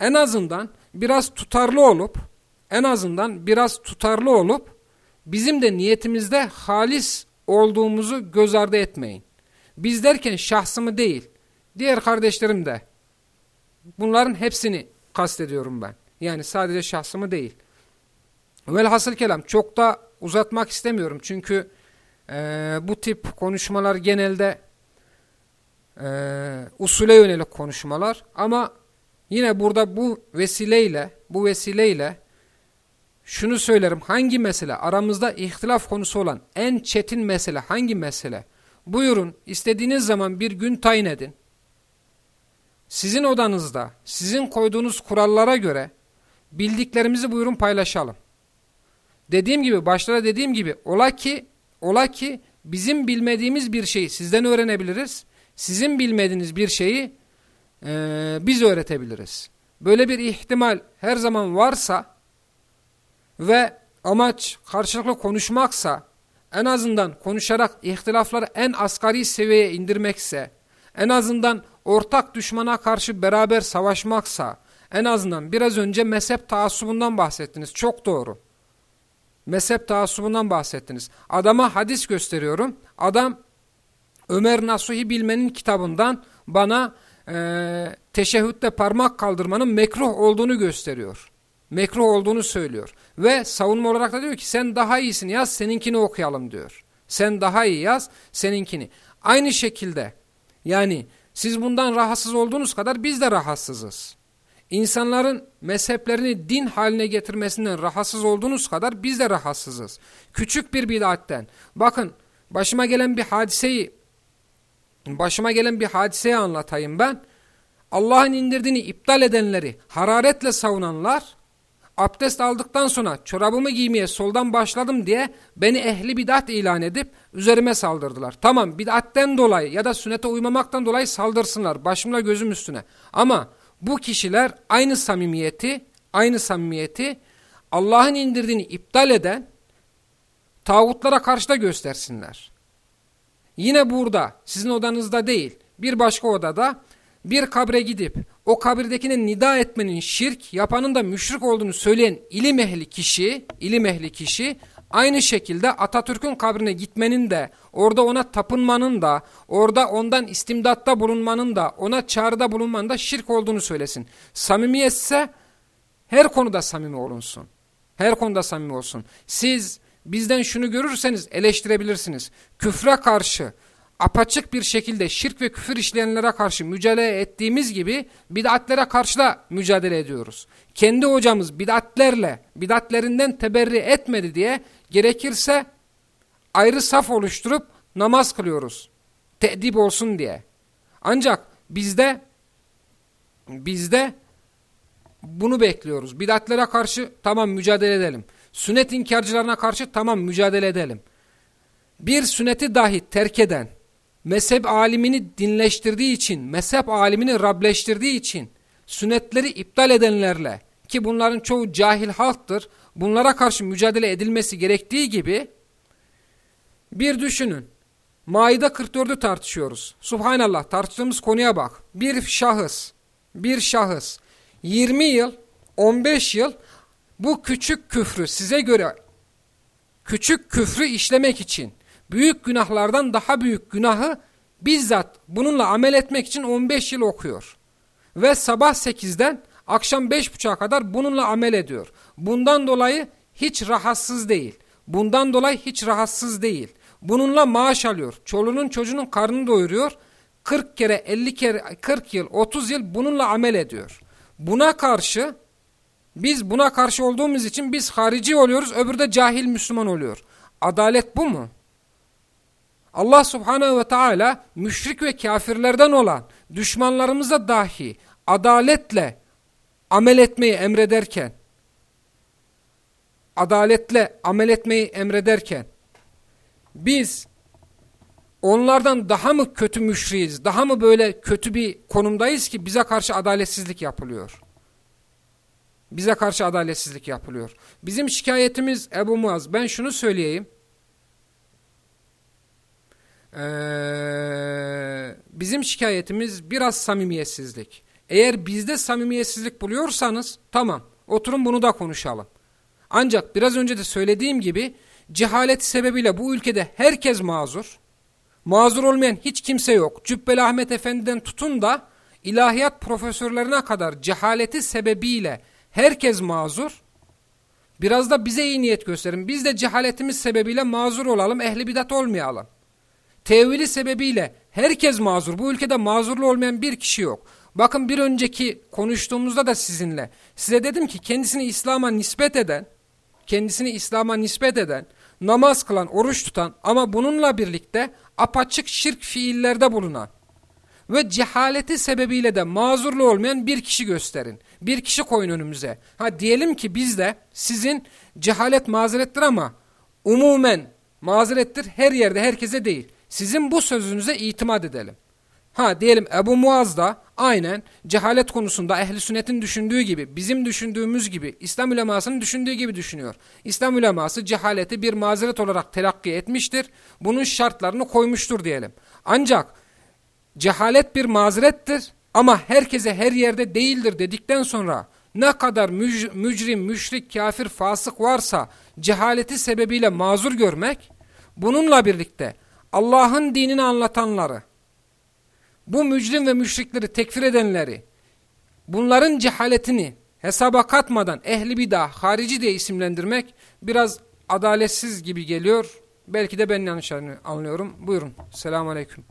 en azından biraz tutarlı olup en azından biraz tutarlı olup bizim de niyetimizde halis olduğumuzu göz ardı etmeyin. Biz derken şahsımı değil, diğer kardeşlerim de bunların hepsini kastediyorum ben. Yani sadece şahsımı değil. Velhasıl kelam çok da uzatmak istemiyorum çünkü e, bu tip konuşmalar genelde e, usule yönelik konuşmalar ama yine burada bu vesileyle bu vesileyle şunu söylerim hangi mesele? Aramızda ihtilaf konusu olan en çetin mesele hangi mesele? Buyurun istediğiniz zaman bir gün tayin edin. Sizin odanızda sizin koyduğunuz kurallara göre bildiklerimizi buyurun paylaşalım. Dediğim gibi başta da dediğim gibi ola ki ola ki bizim bilmediğimiz bir şeyi sizden öğrenebiliriz. Sizin bilmediğiniz bir şeyi e, biz öğretebiliriz. Böyle bir ihtimal her zaman varsa ve amaç karşılıklı konuşmaksa en azından konuşarak ihtilafları en asgari seviyeye indirmekse en azından ortak düşmana karşı beraber savaşmaksa en azından biraz önce mezhep taassubundan bahsettiniz. Çok doğru. Mezhep taassubundan bahsettiniz. Adama hadis gösteriyorum. Adam Ömer Nasuhi Bilmen'in kitabından bana e, teşehhütte parmak kaldırmanın mekruh olduğunu gösteriyor. Mekruh olduğunu söylüyor. Ve savunma olarak da diyor ki sen daha iyisin yaz seninkini okuyalım diyor. Sen daha iyi yaz seninkini. Aynı şekilde yani siz bundan rahatsız olduğunuz kadar biz de rahatsızız. İnsanların mezheplerini din haline getirmesinden rahatsız olduğunuz kadar biz de rahatsızız. Küçük bir bidatten. Bakın başıma gelen bir hadiseyi başıma gelen bir hadiseyi anlatayım ben. Allah'ın indirdiğini iptal edenleri hararetle savunanlar abdest aldıktan sonra çorabımı giymeye soldan başladım diye beni ehli bidat ilan edip üzerime saldırdılar. Tamam bidatten dolayı ya da sünnete uymamaktan dolayı saldırsınlar başımla gözüm üstüne. Ama bu kişiler aynı samimiyeti, aynı samimiyeti Allah'ın indirdiğini iptal eden tağutlara karşı da göstersinler. Yine burada sizin odanızda değil bir başka odada bir kabre gidip o kabirdekine nida etmenin şirk, yapanın da müşrik olduğunu söyleyen ilim ehli kişi, ilim ehli kişi aynı şekilde Atatürk'ün kabrine gitmenin de, orada ona tapınmanın da, orada ondan istimdatta bulunmanın da, ona çağrıda bulunmanın da şirk olduğunu söylesin. Samimiyetse her konuda samimi olunsun. Her konuda samimi olsun. Siz bizden şunu görürseniz eleştirebilirsiniz. Küfre karşı, apaçık bir şekilde şirk ve küfür işleyenlere karşı mücadele ettiğimiz gibi bid'atlere karşı da mücadele ediyoruz. Kendi hocamız bid'atlerle, bid'atlerinden teberri etmedi diye gerekirse ayrı saf oluşturup namaz kılıyoruz. Te'dip olsun diye. Ancak bizde bizde bunu bekliyoruz. Bid'atlere karşı tamam mücadele edelim. Sünnet inkarcılarına karşı tamam mücadele edelim. Bir sünneti dahi terk eden, mezhep alimini dinleştirdiği için, mezhep alimini Rableştirdiği için sünnetleri iptal edenlerle ki bunların çoğu cahil halktır, bunlara karşı mücadele edilmesi gerektiği gibi bir düşünün. Maide 44'ü tartışıyoruz. Subhanallah tartıştığımız konuya bak. Bir şahıs, bir şahıs 20 yıl, 15 yıl bu küçük küfrü size göre küçük küfrü işlemek için büyük günahlardan daha büyük günahı bizzat bununla amel etmek için 15 yıl okuyor. Ve sabah 8'den akşam 5.30'a kadar bununla amel ediyor. Bundan dolayı hiç rahatsız değil. Bundan dolayı hiç rahatsız değil. Bununla maaş alıyor. Çoluğunun çocuğunun karnını doyuruyor. 40 kere 50 kere 40 yıl 30 yıl bununla amel ediyor. Buna karşı biz buna karşı olduğumuz için biz harici oluyoruz, öbürü de cahil Müslüman oluyor. Adalet bu mu? Allah subhanehu ve teala müşrik ve kafirlerden olan düşmanlarımıza dahi adaletle amel etmeyi emrederken adaletle amel etmeyi emrederken biz onlardan daha mı kötü müşriyiz, daha mı böyle kötü bir konumdayız ki bize karşı adaletsizlik yapılıyor? Bize karşı adaletsizlik yapılıyor. Bizim şikayetimiz Ebu Muaz. Ben şunu söyleyeyim. Ee, bizim şikayetimiz biraz samimiyetsizlik. Eğer bizde samimiyetsizlik buluyorsanız tamam oturun bunu da konuşalım. Ancak biraz önce de söylediğim gibi cehalet sebebiyle bu ülkede herkes mazur. Mazur olmayan hiç kimse yok. Cübbeli Ahmet Efendi'den tutun da ilahiyat profesörlerine kadar cehaleti sebebiyle herkes mazur. Biraz da bize iyi niyet gösterin. Biz de cehaletimiz sebebiyle mazur olalım, ehli bidat olmayalım. Tevili sebebiyle herkes mazur. Bu ülkede mazurlu olmayan bir kişi yok. Bakın bir önceki konuştuğumuzda da sizinle size dedim ki kendisini İslam'a nispet eden, kendisini İslam'a nispet eden, namaz kılan, oruç tutan ama bununla birlikte apaçık şirk fiillerde bulunan ve cehaleti sebebiyle de mazurlu olmayan bir kişi gösterin. Bir kişi koyun önümüze. Ha diyelim ki biz de sizin cehalet mazerettir ama umumen mazerettir her yerde herkese değil. Sizin bu sözünüze itimat edelim. Ha diyelim Ebu Muaz da aynen cehalet konusunda ehli sünnetin düşündüğü gibi, bizim düşündüğümüz gibi, İslam ulemasının düşündüğü gibi düşünüyor. İslam uleması cehaleti bir mazeret olarak telakki etmiştir. Bunun şartlarını koymuştur diyelim. Ancak cehalet bir mazerettir ama herkese her yerde değildir dedikten sonra ne kadar mücrim, müşrik, kafir, fasık varsa cehaleti sebebiyle mazur görmek, bununla birlikte Allah'ın dinini anlatanları, bu mücrim ve müşrikleri tekfir edenleri, bunların cehaletini hesaba katmadan ehli bidah, harici diye isimlendirmek biraz adaletsiz gibi geliyor. Belki de ben yanlış anlıyorum. Buyurun. Selamun Aleyküm.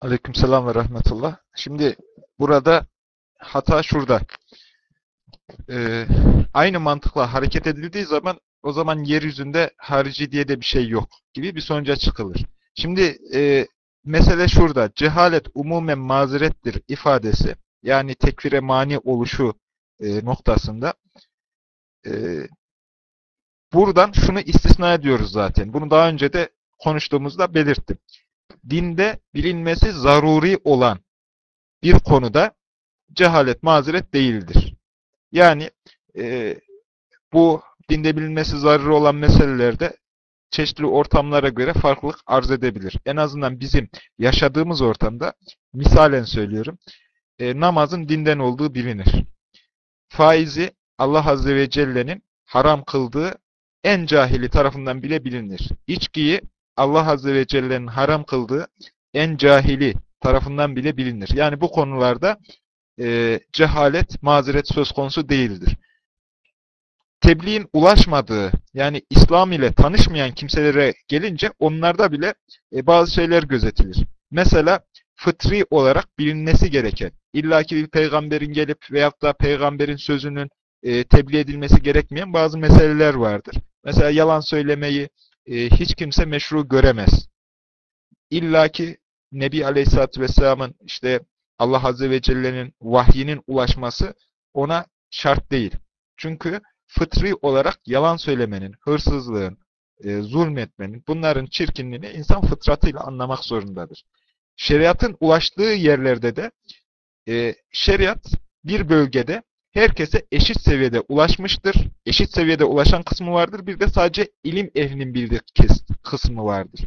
Aleykümselam ve rahmetullah. Şimdi burada hata şurada. Ee, aynı mantıkla hareket edildiği zaman o zaman yeryüzünde harici diye de bir şey yok gibi bir sonuca çıkılır. Şimdi e, mesele şurada. Cehalet umumen mazerettir ifadesi yani tekfire mani oluşu e, noktasında e, buradan şunu istisna ediyoruz zaten. Bunu daha önce de konuştuğumuzda belirttim. Dinde bilinmesi zaruri olan bir konuda cehalet mazeret değildir. Yani e, bu dinde bilinmesi zaruri olan meselelerde çeşitli ortamlara göre farklılık arz edebilir. En azından bizim yaşadığımız ortamda, misalen söylüyorum, e, namazın dinden olduğu bilinir. Faizi Allah Azze ve Celle'nin haram kıldığı en cahili tarafından bile bilinir. İçkiyi Allah Azze ve Celle'nin haram kıldığı en cahili tarafından bile bilinir. Yani bu konularda e, cehalet, mazeret söz konusu değildir tebliğin ulaşmadığı yani İslam ile tanışmayan kimselere gelince onlarda bile e, bazı şeyler gözetilir. Mesela fıtri olarak bilinmesi gereken, illaki bir peygamberin gelip veyahut da peygamberin sözünün e, tebliğ edilmesi gerekmeyen bazı meseleler vardır. Mesela yalan söylemeyi e, hiç kimse meşru göremez. İlla ki Nebi Aleyhisselatü Vesselam'ın işte Allah Azze ve Celle'nin vahyinin ulaşması ona şart değil. Çünkü fıtri olarak yalan söylemenin, hırsızlığın, e, zulmetmenin, bunların çirkinliğini insan fıtratıyla anlamak zorundadır. Şeriatın ulaştığı yerlerde de e, şeriat bir bölgede herkese eşit seviyede ulaşmıştır. Eşit seviyede ulaşan kısmı vardır. Bir de sadece ilim ehlinin bildiği kısmı vardır.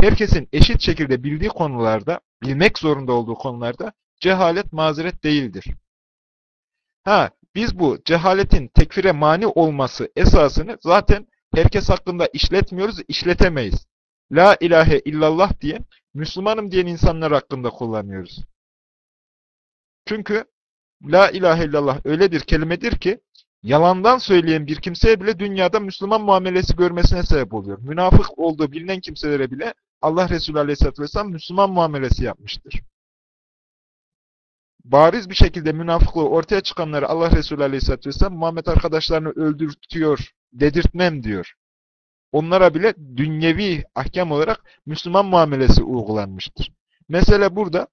Herkesin eşit şekilde bildiği konularda, bilmek zorunda olduğu konularda cehalet mazeret değildir. Ha, biz bu cehaletin tekfire mani olması esasını zaten herkes hakkında işletmiyoruz, işletemeyiz. La ilahe illallah diye Müslümanım diyen insanlar hakkında kullanıyoruz. Çünkü La ilahe illallah öyle bir kelimedir ki yalandan söyleyen bir kimseye bile dünyada Müslüman muamelesi görmesine sebep oluyor. Münafık olduğu bilinen kimselere bile Allah Resulü Aleyhisselatü Vesselam Müslüman muamelesi yapmıştır. Bariz bir şekilde münafıklığı ortaya çıkanları Allah Resulü Aleyhisselatü Vesselam Muhammed arkadaşlarını öldürtüyor, dedirtmem diyor. Onlara bile dünyevi ahkam olarak Müslüman muamelesi uygulanmıştır. Mesela burada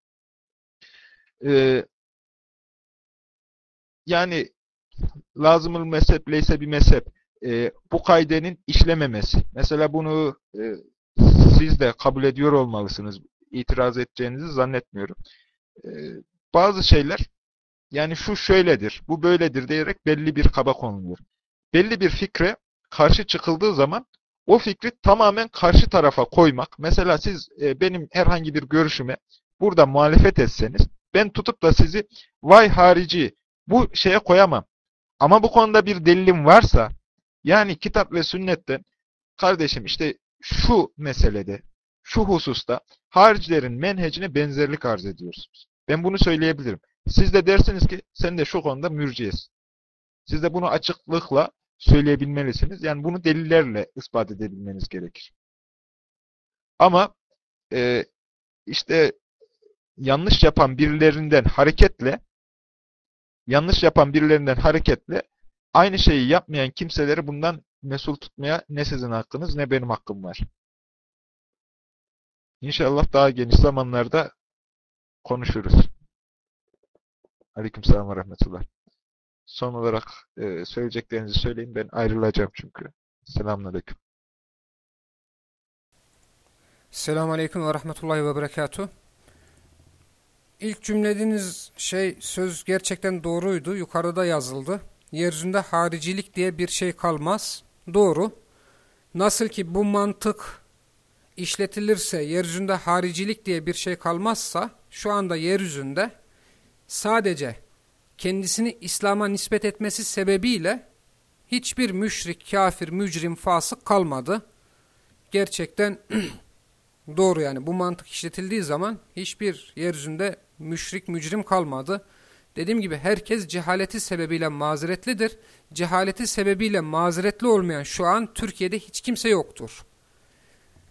e, yani lazımıl mezhep leyse bir mezhep e, bu kaidenin işlememesi. Mesela bunu e, siz de kabul ediyor olmalısınız. İtiraz edeceğinizi zannetmiyorum. E, bazı şeyler yani şu şöyledir, bu böyledir diyerek belli bir kaba konuluyor. Belli bir fikre karşı çıkıldığı zaman o fikri tamamen karşı tarafa koymak. Mesela siz e, benim herhangi bir görüşüme burada muhalefet etseniz ben tutup da sizi vay harici bu şeye koyamam. Ama bu konuda bir delilim varsa yani kitap ve sünnetten kardeşim işte şu meselede şu hususta haricilerin menhecine benzerlik arz ediyorsunuz. Ben bunu söyleyebilirim. Siz de dersiniz ki sen de şu konuda mürciyesin. Siz de bunu açıklıkla söyleyebilmelisiniz. Yani bunu delillerle ispat edebilmeniz gerekir. Ama e, işte yanlış yapan birilerinden hareketle yanlış yapan birilerinden hareketle aynı şeyi yapmayan kimseleri bundan mesul tutmaya ne sizin hakkınız ne benim hakkım var. İnşallah daha geniş zamanlarda konuşuruz. Aleykümselam ve rahmetullah. Son olarak e, söyleyeceklerinizi söyleyin. Ben ayrılacağım çünkü. Selamünaleyküm. Selamun Aleyküm ve Rahmetullahi ve Berekatuhu. İlk cümlediğiniz şey söz gerçekten doğruydu. Yukarıda yazıldı. Yeryüzünde haricilik diye bir şey kalmaz. Doğru. Nasıl ki bu mantık işletilirse yeryüzünde haricilik diye bir şey kalmazsa şu anda yeryüzünde sadece kendisini İslam'a nispet etmesi sebebiyle hiçbir müşrik, kafir, mücrim, fasık kalmadı. Gerçekten doğru yani bu mantık işletildiği zaman hiçbir yeryüzünde müşrik, mücrim kalmadı. Dediğim gibi herkes cehaleti sebebiyle mazeretlidir. Cehaleti sebebiyle mazeretli olmayan şu an Türkiye'de hiç kimse yoktur.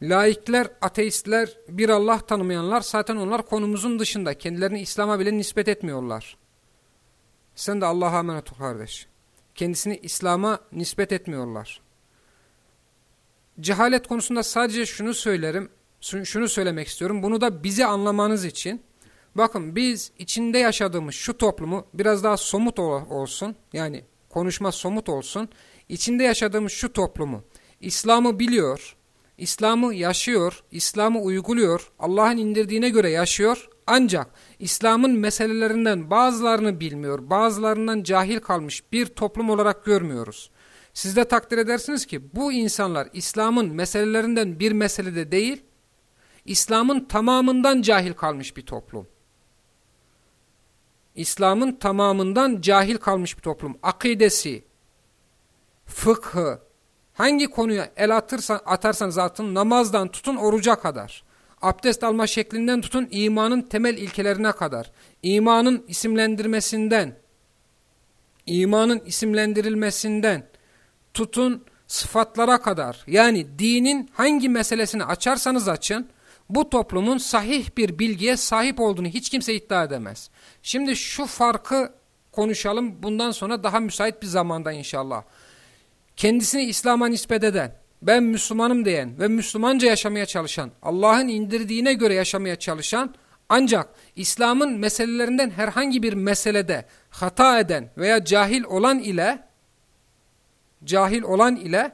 Laikler, ateistler, bir Allah tanımayanlar zaten onlar konumuzun dışında. Kendilerini İslam'a bile nispet etmiyorlar. Sen de Allah'a emanet ol kardeş. Kendisini İslam'a nispet etmiyorlar. Cehalet konusunda sadece şunu söylerim, şunu söylemek istiyorum. Bunu da bizi anlamanız için. Bakın biz içinde yaşadığımız şu toplumu biraz daha somut olsun. Yani konuşma somut olsun. İçinde yaşadığımız şu toplumu İslam'ı biliyor, İslam'ı yaşıyor, İslam'ı uyguluyor, Allah'ın indirdiğine göre yaşıyor. Ancak İslam'ın meselelerinden bazılarını bilmiyor, bazılarından cahil kalmış bir toplum olarak görmüyoruz. Siz de takdir edersiniz ki bu insanlar İslam'ın meselelerinden bir meselede değil, İslam'ın tamamından cahil kalmış bir toplum. İslam'ın tamamından cahil kalmış bir toplum. Akidesi, fıkhı, hangi konuya el atırsan, atarsan zaten namazdan tutun oruca kadar. Abdest alma şeklinden tutun imanın temel ilkelerine kadar. İmanın isimlendirmesinden, imanın isimlendirilmesinden tutun sıfatlara kadar. Yani dinin hangi meselesini açarsanız açın, bu toplumun sahih bir bilgiye sahip olduğunu hiç kimse iddia edemez. Şimdi şu farkı konuşalım bundan sonra daha müsait bir zamanda inşallah. Kendisini İslam'a nispet eden, ben Müslümanım diyen ve Müslümanca yaşamaya çalışan, Allah'ın indirdiğine göre yaşamaya çalışan, ancak İslam'ın meselelerinden herhangi bir meselede hata eden veya cahil olan ile, cahil olan ile,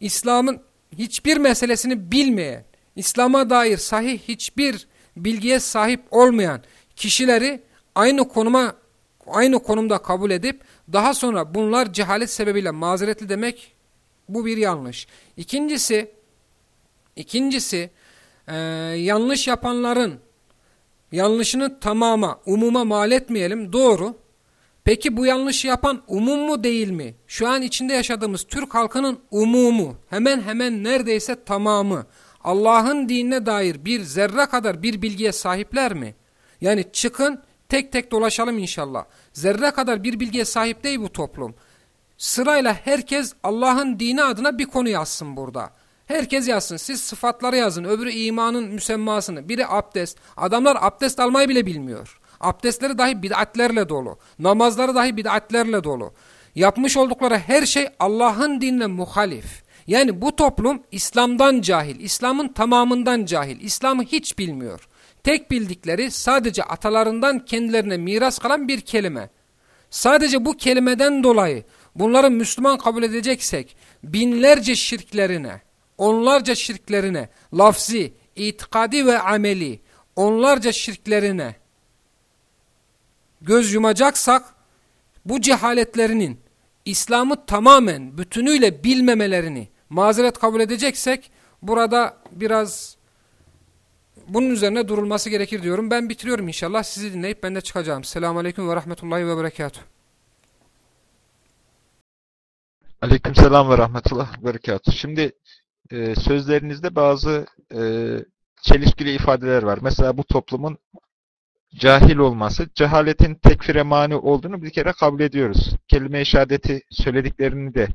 İslam'ın hiçbir meselesini bilmeyen, İslam'a dair sahih hiçbir bilgiye sahip olmayan kişileri aynı konuma aynı konumda kabul edip daha sonra bunlar cehalet sebebiyle mazeretli demek bu bir yanlış. İkincisi ikincisi e, yanlış yapanların yanlışını tamama umuma mal etmeyelim doğru. Peki bu yanlışı yapan umum mu değil mi? Şu an içinde yaşadığımız Türk halkının umumu hemen hemen neredeyse tamamı Allah'ın dinine dair bir zerre kadar bir bilgiye sahipler mi? Yani çıkın tek tek dolaşalım inşallah. Zerre kadar bir bilgiye sahip değil bu toplum. Sırayla herkes Allah'ın dini adına bir konu yazsın burada. Herkes yazsın. Siz sıfatları yazın. Öbürü imanın müsemmasını. Biri abdest. Adamlar abdest almayı bile bilmiyor. Abdestleri dahi bid'atlerle dolu. Namazları dahi bid'atlerle dolu. Yapmış oldukları her şey Allah'ın dinine muhalif. Yani bu toplum İslam'dan cahil, İslam'ın tamamından cahil, İslam'ı hiç bilmiyor. Tek bildikleri sadece atalarından kendilerine miras kalan bir kelime. Sadece bu kelimeden dolayı bunları Müslüman kabul edeceksek binlerce şirklerine, onlarca şirklerine, lafzi, itikadi ve ameli, onlarca şirklerine göz yumacaksak bu cehaletlerinin İslam'ı tamamen bütünüyle bilmemelerini mazeret kabul edeceksek burada biraz bunun üzerine durulması gerekir diyorum. Ben bitiriyorum inşallah. Sizi dinleyip ben de çıkacağım. Selamun Aleyküm ve Rahmetullahi ve Berekatuhu. Aleykümselam ve rahmetullah ve berekatuhu. Şimdi e, sözlerinizde bazı e, çelişkili ifadeler var. Mesela bu toplumun cahil olması, cehaletin tekfire mani olduğunu bir kere kabul ediyoruz. Kelime-i söylediklerini de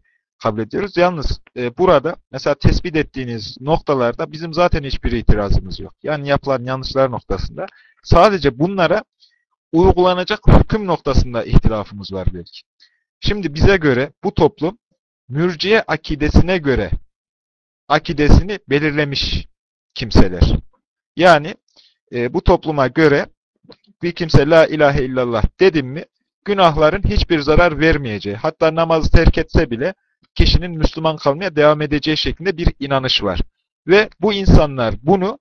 kabul ediyoruz. Yalnız e, burada mesela tespit ettiğiniz noktalarda bizim zaten hiçbir itirazımız yok. Yani yapılan yanlışlar noktasında sadece bunlara uygulanacak hüküm noktasında ihtilafımız var belki. Şimdi bize göre bu toplum mürciye akidesine göre akidesini belirlemiş kimseler. Yani e, bu topluma göre bir kimse la ilahe illallah dedim mi günahların hiçbir zarar vermeyeceği hatta namazı terk etse bile kişinin Müslüman kalmaya devam edeceği şeklinde bir inanış var. Ve bu insanlar bunu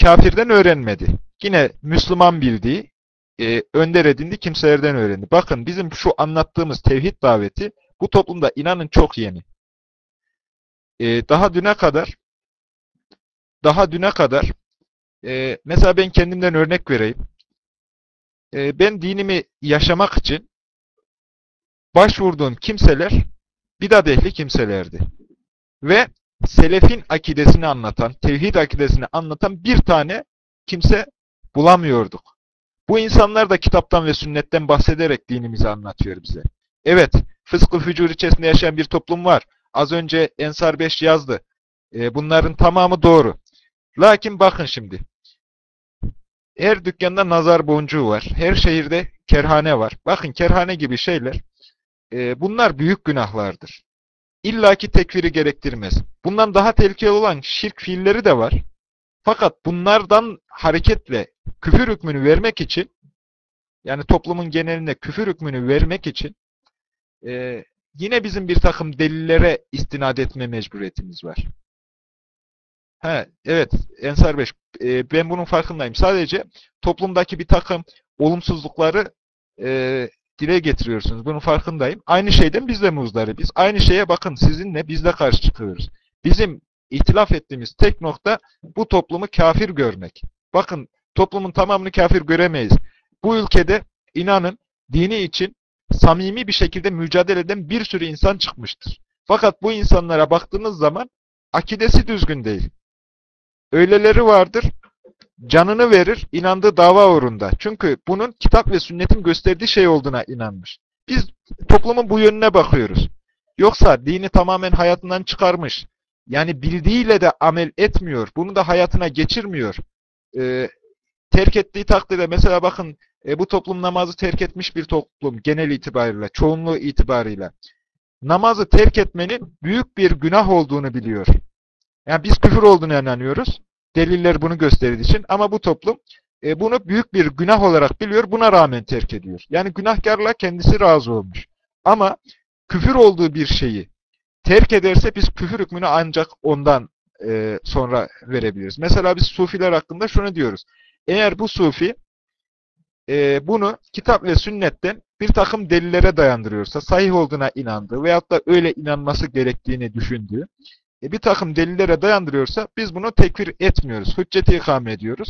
kafirden öğrenmedi. Yine Müslüman bildiği, e, önder edindi kimselerden öğrendi. Bakın bizim şu anlattığımız tevhid daveti bu toplumda inanın çok yeni. E, daha düne kadar daha düne kadar e, mesela ben kendimden örnek vereyim. E, ben dinimi yaşamak için başvurduğum kimseler bidat ehli kimselerdi. Ve selefin akidesini anlatan, tevhid akidesini anlatan bir tane kimse bulamıyorduk. Bu insanlar da kitaptan ve sünnetten bahsederek dinimizi anlatıyor bize. Evet, fıskı fücur içerisinde yaşayan bir toplum var. Az önce Ensar 5 yazdı. E, bunların tamamı doğru. Lakin bakın şimdi. Her dükkanda nazar boncuğu var. Her şehirde kerhane var. Bakın kerhane gibi şeyler e, bunlar büyük günahlardır. İlla ki tekfiri gerektirmez. Bundan daha tehlikeli olan şirk fiilleri de var. Fakat bunlardan hareketle küfür hükmünü vermek için yani toplumun genelinde küfür hükmünü vermek için e, yine bizim bir takım delillere istinad etme mecburiyetimiz var. He, evet Ensar Bey, e, ben bunun farkındayım. Sadece toplumdaki bir takım olumsuzlukları e, dile getiriyorsunuz. Bunun farkındayım. Aynı şeyden biz de muzdarı. Aynı şeye bakın sizinle biz de karşı çıkıyoruz. Bizim itilaf ettiğimiz tek nokta bu toplumu kafir görmek. Bakın toplumun tamamını kafir göremeyiz. Bu ülkede inanın dini için samimi bir şekilde mücadele eden bir sürü insan çıkmıştır. Fakat bu insanlara baktığınız zaman akidesi düzgün değil. Öyleleri vardır, canını verir inandığı dava uğrunda. Çünkü bunun kitap ve sünnetin gösterdiği şey olduğuna inanmış. Biz toplumun bu yönüne bakıyoruz. Yoksa dini tamamen hayatından çıkarmış. Yani bildiğiyle de amel etmiyor. Bunu da hayatına geçirmiyor. Ee, terk ettiği takdirde mesela bakın e, bu toplum namazı terk etmiş bir toplum genel itibariyle, çoğunluğu itibarıyla. Namazı terk etmenin büyük bir günah olduğunu biliyor. Yani biz küfür olduğunu inanıyoruz. Deliller bunu gösterdiği için ama bu toplum e, bunu büyük bir günah olarak biliyor, buna rağmen terk ediyor. Yani günahkarla kendisi razı olmuş. Ama küfür olduğu bir şeyi terk ederse biz küfür hükmünü ancak ondan e, sonra verebiliriz. Mesela biz sufiler hakkında şunu diyoruz. Eğer bu sufi e, bunu kitap ve sünnetten bir takım delillere dayandırıyorsa, sahih olduğuna inandığı veyahut da öyle inanması gerektiğini düşündüğü e, bir takım delillere dayandırıyorsa biz bunu tekfir etmiyoruz. Hücceti ikame ediyoruz.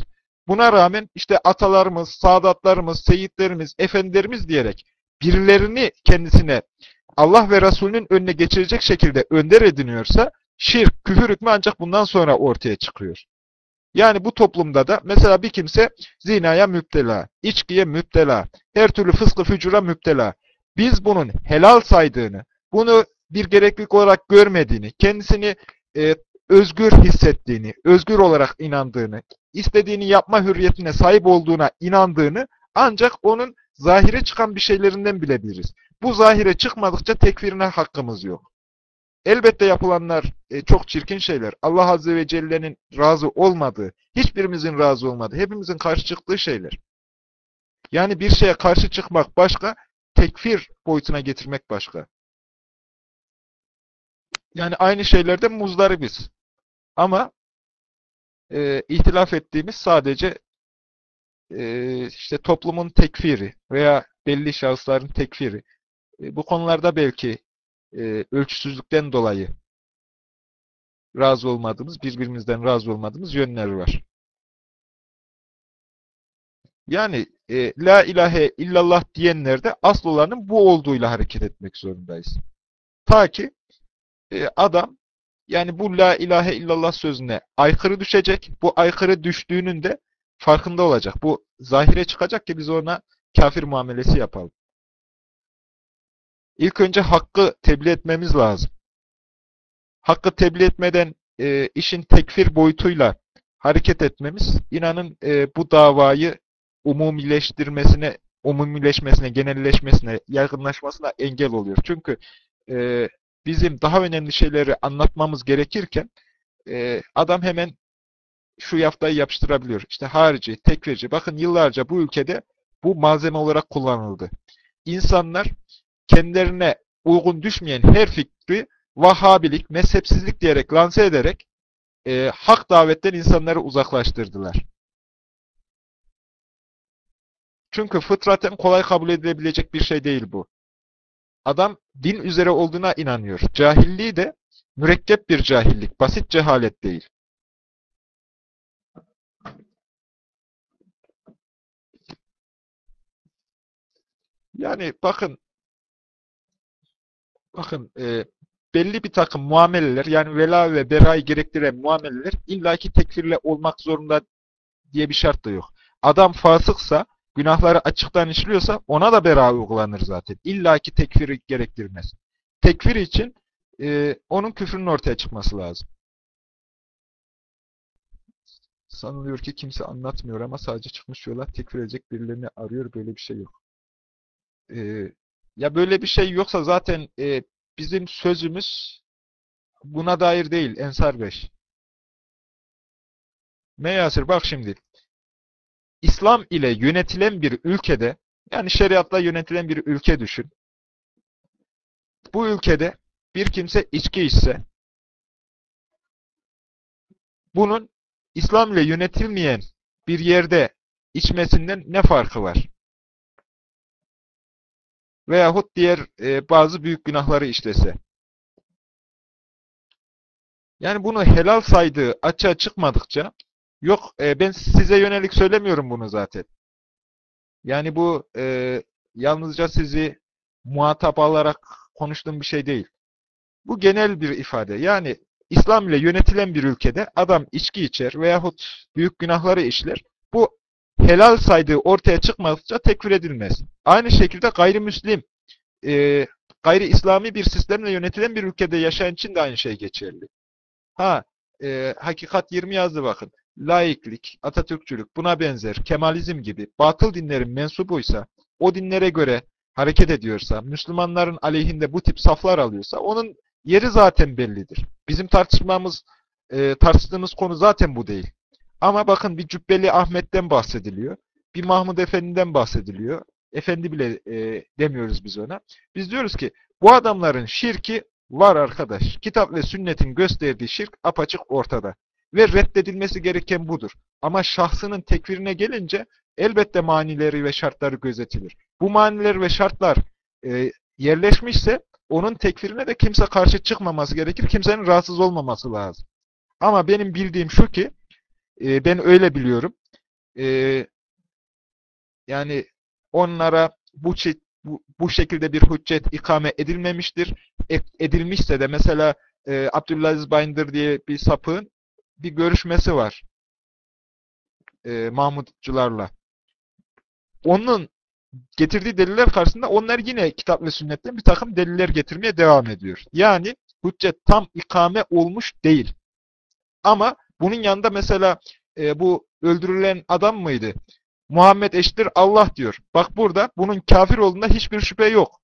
Buna rağmen işte atalarımız, saadatlarımız, seyitlerimiz, efendilerimiz diyerek birilerini kendisine Allah ve Resulünün önüne geçirecek şekilde önder ediniyorsa şirk, küfür hükmü ancak bundan sonra ortaya çıkıyor. Yani bu toplumda da mesela bir kimse zinaya müptela, içkiye müptela, her türlü fıskı fücura müptela. Biz bunun helal saydığını, bunu bir gereklilik olarak görmediğini, kendisini e, özgür hissettiğini, özgür olarak inandığını, istediğini yapma hürriyetine sahip olduğuna inandığını ancak onun zahire çıkan bir şeylerinden bilebiliriz. Bu zahire çıkmadıkça tekfirine hakkımız yok. Elbette yapılanlar e, çok çirkin şeyler. Allah Azze ve Celle'nin razı olmadığı, hiçbirimizin razı olmadığı, hepimizin karşı çıktığı şeyler. Yani bir şeye karşı çıkmak başka, tekfir boyutuna getirmek başka. Yani aynı şeylerden muzdaribiz. Ama e, ihtilaf ettiğimiz sadece e, işte toplumun tekfiri veya belli şahısların tekfiri. E, bu konularda belki e, ölçüsüzlükten dolayı razı olmadığımız, birbirimizden razı olmadığımız yönler var. Yani e, La ilahe illallah diyenlerde asıl olanın bu olduğuyla hareket etmek zorundayız. Ta ki e, adam yani bu La ilahe illallah sözüne aykırı düşecek. Bu aykırı düştüğünün de farkında olacak. Bu zahire çıkacak ki biz ona kafir muamelesi yapalım. İlk önce hakkı tebliğ etmemiz lazım. Hakkı tebliğ etmeden e, işin tekfir boyutuyla hareket etmemiz, inanın e, bu davayı umumileştirmesine, umumileşmesine, genelleşmesine, yaygınlaşmasına engel oluyor. Çünkü e, bizim daha önemli şeyleri anlatmamız gerekirken e, adam hemen şu yaftayı yapıştırabiliyor. İşte harici, tekfirci. Bakın yıllarca bu ülkede bu malzeme olarak kullanıldı. İnsanlar kendilerine uygun düşmeyen her fikri Vahhabilik, mezhepsizlik diyerek lanse ederek e, hak davetten insanları uzaklaştırdılar. Çünkü fıtraten kolay kabul edilebilecek bir şey değil bu. Adam din üzere olduğuna inanıyor. Cahilliği de mürekkep bir cahillik, basit cehalet değil. Yani bakın bakın e, belli bir takım muameleler yani vela ve berayı gerektiren muameleler illaki tekfirle olmak zorunda diye bir şart da yok. Adam fasıksa, günahları açıktan işliyorsa ona da bera uygulanır zaten. İllaki tekfiri gerektirmez. Tekfir için e, onun küfrünün ortaya çıkması lazım. Sanılıyor ki kimse anlatmıyor ama sadece çıkmış yola tekfir edecek birilerini arıyor. Böyle bir şey yok. E, ya böyle bir şey yoksa zaten e, bizim sözümüz buna dair değil Ensar 5. Meyasir bak şimdi. İslam ile yönetilen bir ülkede yani şeriatla yönetilen bir ülke düşün. Bu ülkede bir kimse içki içse bunun İslam ile yönetilmeyen bir yerde içmesinden ne farkı var? Veyahut diğer e, bazı büyük günahları işlese. Yani bunu helal saydığı açığa çıkmadıkça yok e, ben size yönelik söylemiyorum bunu zaten. Yani bu e, yalnızca sizi muhatap alarak konuştuğum bir şey değil. Bu genel bir ifade. Yani İslam ile yönetilen bir ülkede adam içki içer veyahut büyük günahları işler. Bu helal saydığı ortaya çıkmadıkça tekfir edilmez. Aynı şekilde gayrimüslim, e, gayri İslami bir sistemle yönetilen bir ülkede yaşayan için de aynı şey geçerli. Ha, e, Hakikat 20 yazdı bakın. Laiklik, Atatürkçülük, buna benzer, Kemalizm gibi batıl dinlerin mensubuysa, o dinlere göre hareket ediyorsa, Müslümanların aleyhinde bu tip saflar alıyorsa, onun yeri zaten bellidir. Bizim tartışmamız, e, tartıştığımız konu zaten bu değil. Ama bakın bir Cübbeli Ahmet'ten bahsediliyor. Bir Mahmud Efendi'den bahsediliyor. Efendi bile e, demiyoruz biz ona. Biz diyoruz ki bu adamların şirki var arkadaş. Kitap ve sünnetin gösterdiği şirk apaçık ortada. Ve reddedilmesi gereken budur. Ama şahsının tekfirine gelince elbette manileri ve şartları gözetilir. Bu maniler ve şartlar e, yerleşmişse onun tekfirine de kimse karşı çıkmaması gerekir. Kimsenin rahatsız olmaması lazım. Ama benim bildiğim şu ki e, ben öyle biliyorum. E, yani onlara bu, bu, bu şekilde bir hüccet ikame edilmemiştir. E, edilmişse de mesela e, Abdülaziz Bayındır diye bir sapığın bir görüşmesi var. E, Mahmutçularla. Onun getirdiği deliller karşısında onlar yine kitap ve sünnetten bir takım deliller getirmeye devam ediyor. Yani hüccet tam ikame olmuş değil. Ama bunun yanında mesela e, bu öldürülen adam mıydı? Muhammed eşittir Allah diyor. Bak burada bunun kafir olduğunda hiçbir şüphe yok.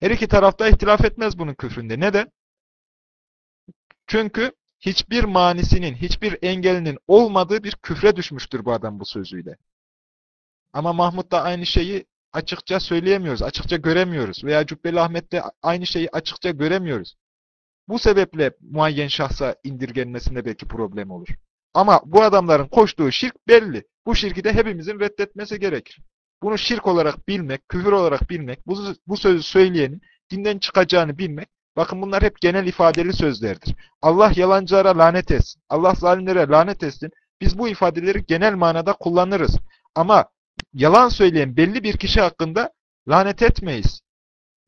Her iki tarafta ihtilaf etmez bunun küfründe. Neden? Çünkü hiçbir manisinin, hiçbir engelinin olmadığı bir küfre düşmüştür bu adam bu sözüyle. Ama Mahmud da aynı şeyi açıkça söyleyemiyoruz, açıkça göremiyoruz. Veya Cübbeli Ahmet'te aynı şeyi açıkça göremiyoruz. Bu sebeple muayyen şahsa indirgenmesinde belki problem olur. Ama bu adamların koştuğu şirk belli. Bu şirki de hepimizin reddetmesi gerekir. Bunu şirk olarak bilmek, küfür olarak bilmek, bu, bu sözü söyleyenin dinden çıkacağını bilmek, bakın bunlar hep genel ifadeli sözlerdir. Allah yalancılara lanet etsin, Allah zalimlere lanet etsin. Biz bu ifadeleri genel manada kullanırız. Ama yalan söyleyen belli bir kişi hakkında lanet etmeyiz.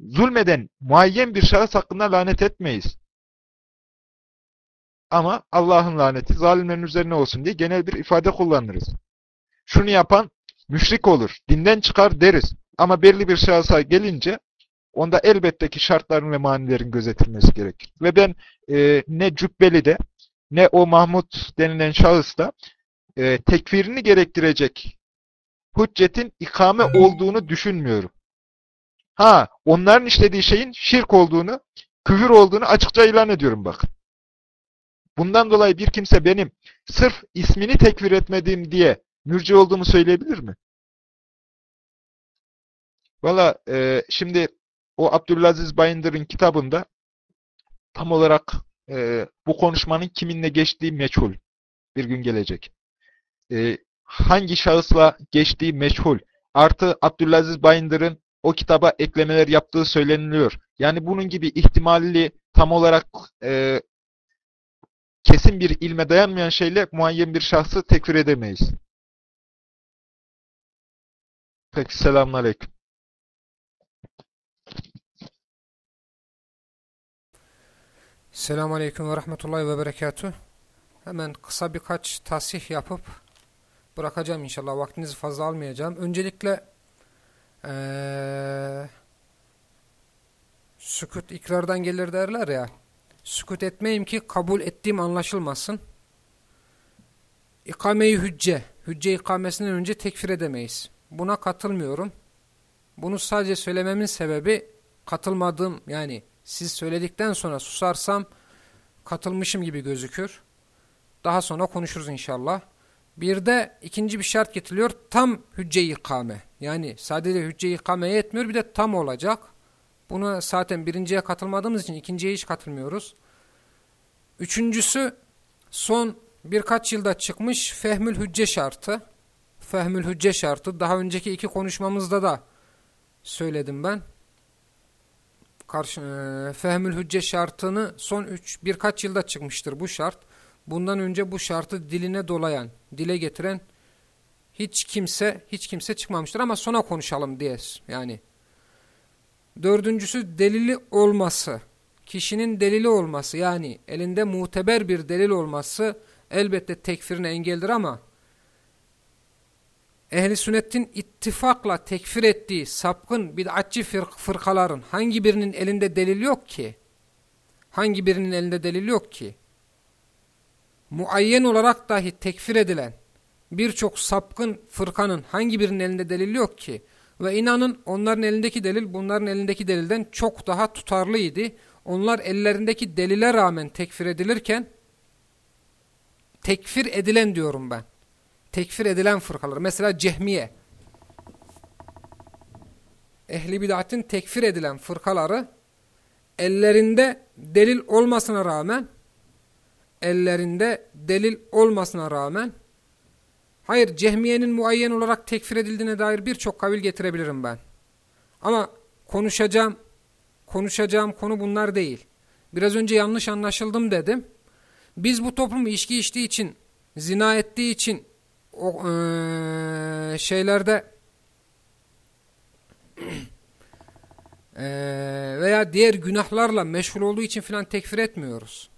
Zulmeden muayyen bir şahıs hakkında lanet etmeyiz. Ama Allah'ın laneti zalimlerin üzerine olsun diye genel bir ifade kullanırız. Şunu yapan müşrik olur, dinden çıkar deriz. Ama belli bir şahısa gelince onda elbette ki şartların ve manilerin gözetilmesi gerekir. Ve ben e, ne Cübbeli'de ne o Mahmut denilen şahısta e, tekfirini gerektirecek hüccetin ikame olduğunu düşünmüyorum. Ha, onların işlediği şeyin şirk olduğunu, küfür olduğunu açıkça ilan ediyorum bakın. Bundan dolayı bir kimse benim sırf ismini tekfir etmediğim diye mürci olduğumu söyleyebilir mi? Valla e, şimdi o Abdülaziz Bayındır'ın kitabında tam olarak e, bu konuşmanın kiminle geçtiği meçhul. Bir gün gelecek. E, hangi şahısla geçtiği meçhul. Artı Abdülaziz Bayındır'ın o kitaba eklemeler yaptığı söyleniliyor. Yani bunun gibi ihtimalli tam olarak e, kesin bir ilme dayanmayan şeyle muayyen bir şahsı tekfir edemeyiz. Peki selamünaleyküm. Selamun Aleyküm ve Rahmetullahi ve Berekatuh. Hemen kısa birkaç tasih yapıp bırakacağım inşallah. Vaktinizi fazla almayacağım. Öncelikle ee, sükut ikrardan gelir derler ya. Sükut etmeyeyim ki kabul ettiğim anlaşılmasın. İkame-i hücce. Hücce ikamesinden önce tekfir edemeyiz. Buna katılmıyorum. Bunu sadece söylememin sebebi katılmadığım yani siz söyledikten sonra susarsam katılmışım gibi gözükür. Daha sonra konuşuruz inşallah. Bir de ikinci bir şart getiriliyor. Tam hücce-i ikame. Yani sadece hücce-i ikame yetmiyor bir de tam olacak. Buna zaten birinciye katılmadığımız için ikinciye hiç katılmıyoruz. Üçüncüsü son birkaç yılda çıkmış fehmül hücce şartı. Fehmül hücce şartı. Daha önceki iki konuşmamızda da söyledim ben. Karşı, e, fehmül hücce şartını son üç, birkaç yılda çıkmıştır bu şart. Bundan önce bu şartı diline dolayan, dile getiren hiç kimse hiç kimse çıkmamıştır ama sonra konuşalım diye yani. Dördüncüsü delili olması. Kişinin delili olması yani elinde muteber bir delil olması elbette tekfirine engeldir ama ehli sünnetin ittifakla tekfir ettiği sapkın bid'atçı fırkaların hangi birinin elinde delil yok ki? Hangi birinin elinde delil yok ki? Muayyen olarak dahi tekfir edilen birçok sapkın fırkanın hangi birinin elinde delil yok ki? Ve inanın onların elindeki delil bunların elindeki delilden çok daha tutarlıydı. Onlar ellerindeki delile rağmen tekfir edilirken tekfir edilen diyorum ben tekfir edilen fırkalar. Mesela cehmiye. Ehli bid'atin tekfir edilen fırkaları ellerinde delil olmasına rağmen ellerinde delil olmasına rağmen hayır cehmiyenin muayyen olarak tekfir edildiğine dair birçok kavil getirebilirim ben. Ama konuşacağım konuşacağım konu bunlar değil. Biraz önce yanlış anlaşıldım dedim. Biz bu toplumu içki içtiği için, zina ettiği için o e, şeylerde e, veya diğer günahlarla meşgul olduğu için filan tekfir etmiyoruz.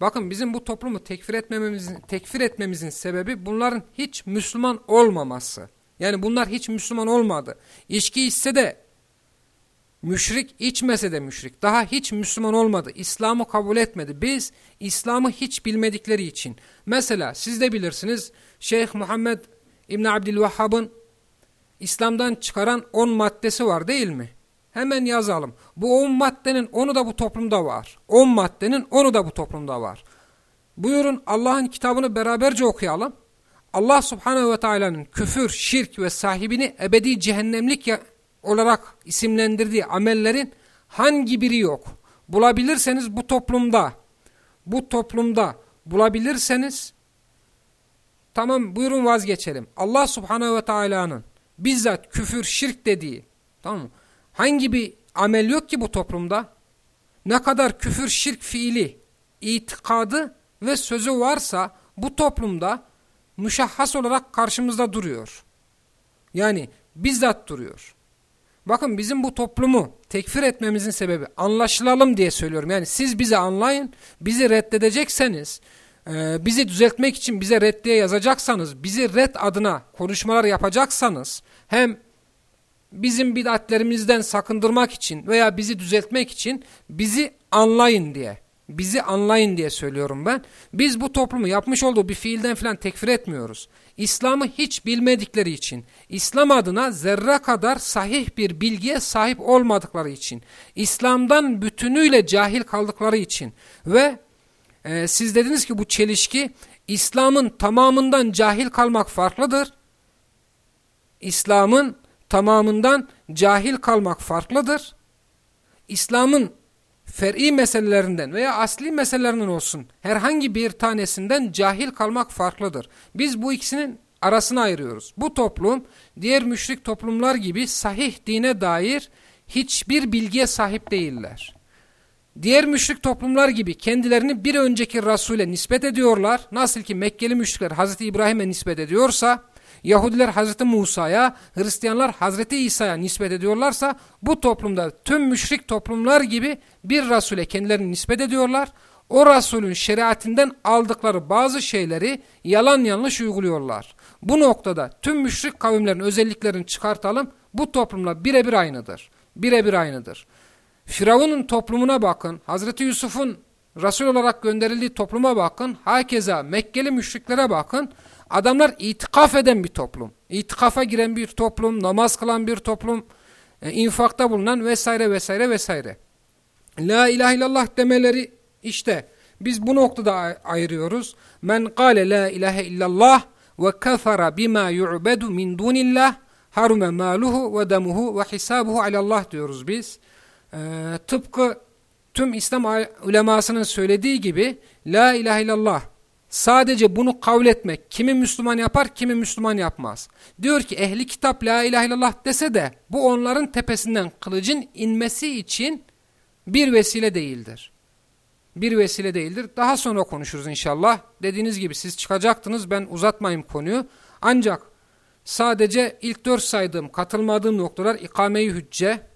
Bakın bizim bu toplumu tekfir etmememizin tekfir etmemizin sebebi bunların hiç Müslüman olmaması. Yani bunlar hiç Müslüman olmadı. İçki içse de Müşrik içmese de müşrik. Daha hiç Müslüman olmadı. İslam'ı kabul etmedi. Biz İslam'ı hiç bilmedikleri için. Mesela siz de bilirsiniz Şeyh Muhammed İbn Abdülvehhab'ın İslam'dan çıkaran 10 maddesi var değil mi? Hemen yazalım. Bu 10 maddenin onu da bu toplumda var. 10 maddenin onu da bu toplumda var. Buyurun Allah'ın kitabını beraberce okuyalım. Allah subhanehu ve teala'nın küfür, şirk ve sahibini ebedi cehennemlik olarak isimlendirdiği amellerin hangi biri yok? Bulabilirseniz bu toplumda, bu toplumda bulabilirseniz tamam buyurun vazgeçelim. Allah subhanehu ve teala'nın bizzat küfür, şirk dediği tamam mı? Hangi bir amel yok ki bu toplumda? Ne kadar küfür, şirk fiili, itikadı ve sözü varsa bu toplumda müşahhas olarak karşımızda duruyor. Yani bizzat duruyor. Bakın bizim bu toplumu tekfir etmemizin sebebi anlaşılalım diye söylüyorum. Yani siz bizi anlayın, bizi reddedecekseniz, e, bizi düzeltmek için bize reddiye yazacaksanız, bizi red adına konuşmalar yapacaksanız, hem bizim bid'atlerimizden sakındırmak için veya bizi düzeltmek için bizi anlayın diye bizi anlayın diye söylüyorum ben. Biz bu toplumu yapmış olduğu bir fiilden filan tekfir etmiyoruz. İslam'ı hiç bilmedikleri için, İslam adına zerre kadar sahih bir bilgiye sahip olmadıkları için, İslam'dan bütünüyle cahil kaldıkları için ve e, siz dediniz ki bu çelişki İslam'ın tamamından cahil kalmak farklıdır. İslam'ın tamamından cahil kalmak farklıdır. İslam'ın fer'i meselelerinden veya asli meselelerinden olsun herhangi bir tanesinden cahil kalmak farklıdır. Biz bu ikisinin arasını ayırıyoruz. Bu toplum diğer müşrik toplumlar gibi sahih dine dair hiçbir bilgiye sahip değiller. Diğer müşrik toplumlar gibi kendilerini bir önceki Resul'e nispet ediyorlar. Nasıl ki Mekkeli müşrikler Hazreti İbrahim'e nispet ediyorsa Yahudiler Hazreti Musa'ya, Hristiyanlar Hazreti İsa'ya nispet ediyorlarsa bu toplumda tüm müşrik toplumlar gibi bir Resul'e kendilerini nispet ediyorlar. O Resul'ün şeriatinden aldıkları bazı şeyleri yalan yanlış uyguluyorlar. Bu noktada tüm müşrik kavimlerin özelliklerini çıkartalım. Bu toplumla birebir aynıdır. Birebir aynıdır. Firavun'un toplumuna bakın. Hazreti Yusuf'un Resul olarak gönderildiği topluma bakın. Hakeza Mekkeli müşriklere bakın. Adamlar itikaf eden bir toplum. İtikafa giren bir toplum, namaz kılan bir toplum, e, infakta bulunan vesaire vesaire vesaire. La ilahe illallah demeleri işte biz bu noktada ayırıyoruz. Men kâle la ilahe illallah ve kefara bima yu'bedu min dunillah harume maluhu ve demuhu ve hisabuhu alallah diyoruz biz. Ee, tıpkı tüm İslam ulemasının söylediği gibi la ilahe illallah Sadece bunu kavl etmek kimi Müslüman yapar kimi Müslüman yapmaz. Diyor ki ehli kitap la ilahe illallah dese de bu onların tepesinden kılıcın inmesi için bir vesile değildir. Bir vesile değildir. Daha sonra konuşuruz inşallah. Dediğiniz gibi siz çıkacaktınız ben uzatmayayım konuyu. Ancak sadece ilk dört saydığım katılmadığım noktalar ikame-i hücce.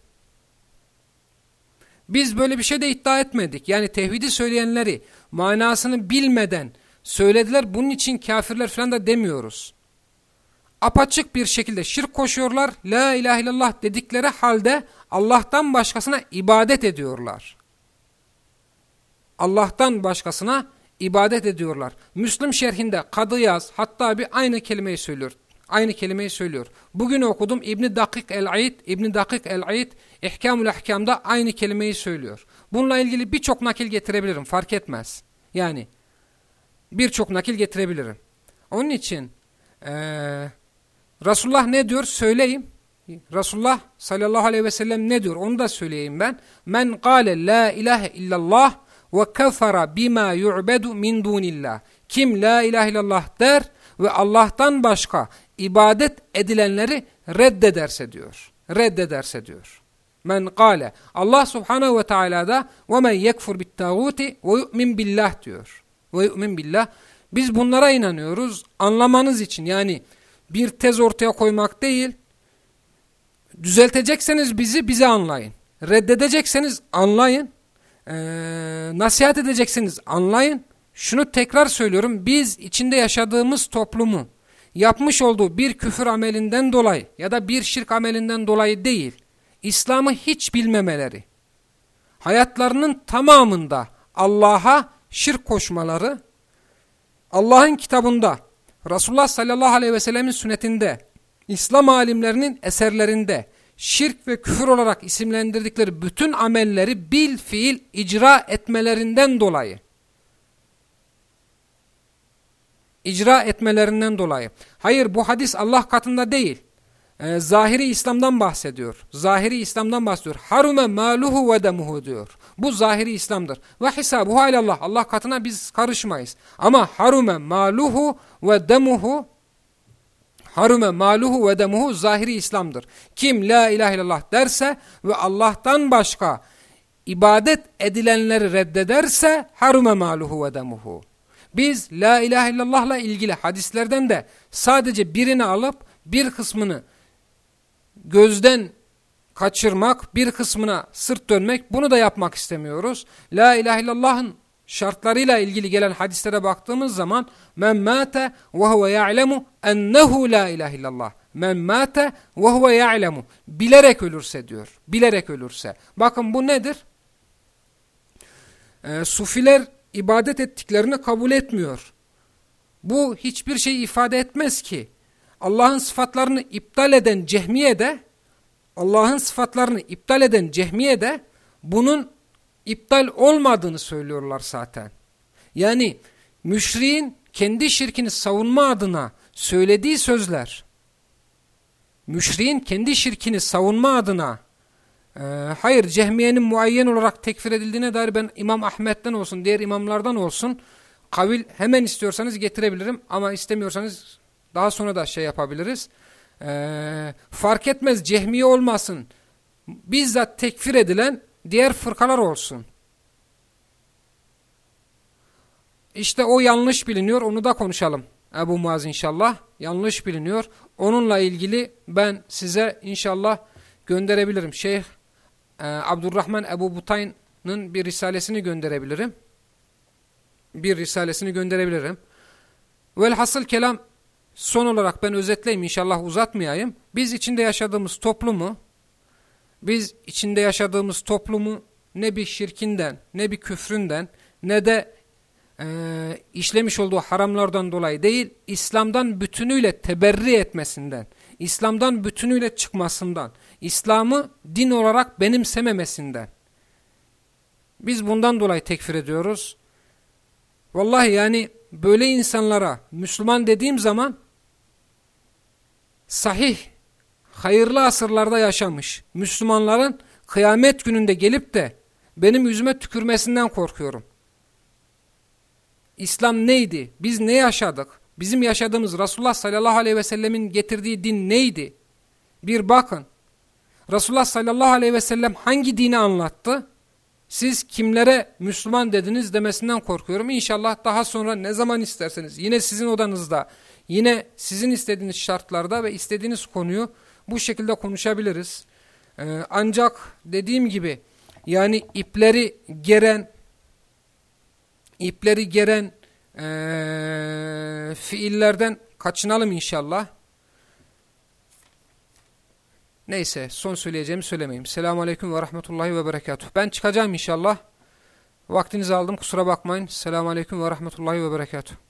Biz böyle bir şey de iddia etmedik. Yani tevhidi söyleyenleri manasını bilmeden söylediler bunun için kafirler falan da demiyoruz. Apaçık bir şekilde şirk koşuyorlar. La ilahe illallah dedikleri halde Allah'tan başkasına ibadet ediyorlar. Allah'tan başkasına ibadet ediyorlar. Müslüm şerhinde kadı yaz hatta bir aynı kelimeyi söylüyor. Aynı kelimeyi söylüyor. Bugün okudum İbni Dakik el-Aid, İbni Dakik el-Aid İhkamul Ahkam'da aynı kelimeyi söylüyor. Bununla ilgili birçok nakil getirebilirim fark etmez. Yani birçok nakil getirebilirim. Onun için e, Resulullah ne diyor söyleyeyim. Resulullah sallallahu aleyhi ve sellem ne diyor onu da söyleyeyim ben. Men kâle la ilahe illallah ve kefara bima yu'bedu min dunillah. Kim la ilahe illallah der ve Allah'tan başka ibadet edilenleri reddederse diyor. Reddederse diyor. Men kâle. Allah subhanehu ve teala da ve men yekfur bit tağuti ve yu'min billah diyor ve yu'min billah. Biz bunlara inanıyoruz. Anlamanız için yani bir tez ortaya koymak değil. Düzeltecekseniz bizi bize anlayın. Reddedecekseniz anlayın. Ee, nasihat edecekseniz anlayın. Şunu tekrar söylüyorum. Biz içinde yaşadığımız toplumu yapmış olduğu bir küfür amelinden dolayı ya da bir şirk amelinden dolayı değil. İslam'ı hiç bilmemeleri, hayatlarının tamamında Allah'a şirk koşmaları, Allah'ın kitabında, Resulullah sallallahu aleyhi ve sellemin sünnetinde, İslam alimlerinin eserlerinde şirk ve küfür olarak isimlendirdikleri bütün amelleri bil fiil icra etmelerinden dolayı icra etmelerinden dolayı. Hayır bu hadis Allah katında değil. Ee, zahiri İslam'dan bahsediyor. Zahiri İslam'dan bahsediyor. Harume maluhu ve demuhu diyor. Bu zahiri İslam'dır. Ve hisabuhu alallah. Allah katına biz karışmayız. Ama harume maluhu ve demuhu harume maluhu ve demuhu zahiri İslam'dır. Kim la ilahe illallah derse ve Allah'tan başka ibadet edilenleri reddederse harume maluhu ve demuhu. Biz la ilahe illallah'la ilgili hadislerden de sadece birini alıp bir kısmını gözden kaçırmak, bir kısmına sırt dönmek bunu da yapmak istemiyoruz. La ilahe illallah'ın şartlarıyla ilgili gelen hadislere baktığımız zaman men mate ve huve ya'lemu ennehu la ilahe illallah. Men mate ve huve. Bilerek ölürse diyor. Bilerek ölürse. Bakın bu nedir? Ee, sufiler ibadet ettiklerini kabul etmiyor. Bu hiçbir şey ifade etmez ki. Allah'ın sıfatlarını iptal eden cehmiye de Allah'ın sıfatlarını iptal eden cehmiye de bunun iptal olmadığını söylüyorlar zaten. Yani müşriğin kendi şirkini savunma adına söylediği sözler müşriğin kendi şirkini savunma adına e, hayır cehmiyenin muayyen olarak tekfir edildiğine dair ben İmam Ahmet'ten olsun diğer imamlardan olsun kavil hemen istiyorsanız getirebilirim ama istemiyorsanız daha sonra da şey yapabiliriz. E, fark etmez cehmiye olmasın bizzat tekfir edilen diğer fırkalar olsun. İşte o yanlış biliniyor onu da konuşalım. Ebu Muaz inşallah yanlış biliniyor. Onunla ilgili ben size inşallah gönderebilirim. Şeyh e, Abdurrahman Ebu Butayn'ın bir risalesini gönderebilirim. Bir risalesini gönderebilirim. Velhasıl kelam son olarak ben özetleyeyim inşallah uzatmayayım. Biz içinde yaşadığımız toplumu biz içinde yaşadığımız toplumu ne bir şirkinden ne bir küfründen ne de e, işlemiş olduğu haramlardan dolayı değil, İslam'dan bütünüyle teberri etmesinden, İslam'dan bütünüyle çıkmasından, İslam'ı din olarak benimsememesinden. Biz bundan dolayı tekfir ediyoruz. Vallahi yani böyle insanlara Müslüman dediğim zaman sahih, hayırlı asırlarda yaşamış Müslümanların kıyamet gününde gelip de benim yüzüme tükürmesinden korkuyorum. İslam neydi? Biz ne yaşadık? Bizim yaşadığımız Resulullah sallallahu aleyhi ve sellemin getirdiği din neydi? Bir bakın. Resulullah sallallahu aleyhi ve sellem hangi dini anlattı? Siz kimlere Müslüman dediniz demesinden korkuyorum. İnşallah daha sonra ne zaman isterseniz yine sizin odanızda, yine sizin istediğiniz şartlarda ve istediğiniz konuyu bu şekilde konuşabiliriz. Ee, ancak dediğim gibi yani ipleri geren ipleri geren e, fiillerden kaçınalım inşallah. Neyse son söyleyeceğimi söylemeyeyim. Selamun Aleyküm ve Rahmetullahi ve Berekatuhu. Ben çıkacağım inşallah. Vaktinizi aldım kusura bakmayın. Selamun Aleyküm ve Rahmetullahi ve Berekatuhu.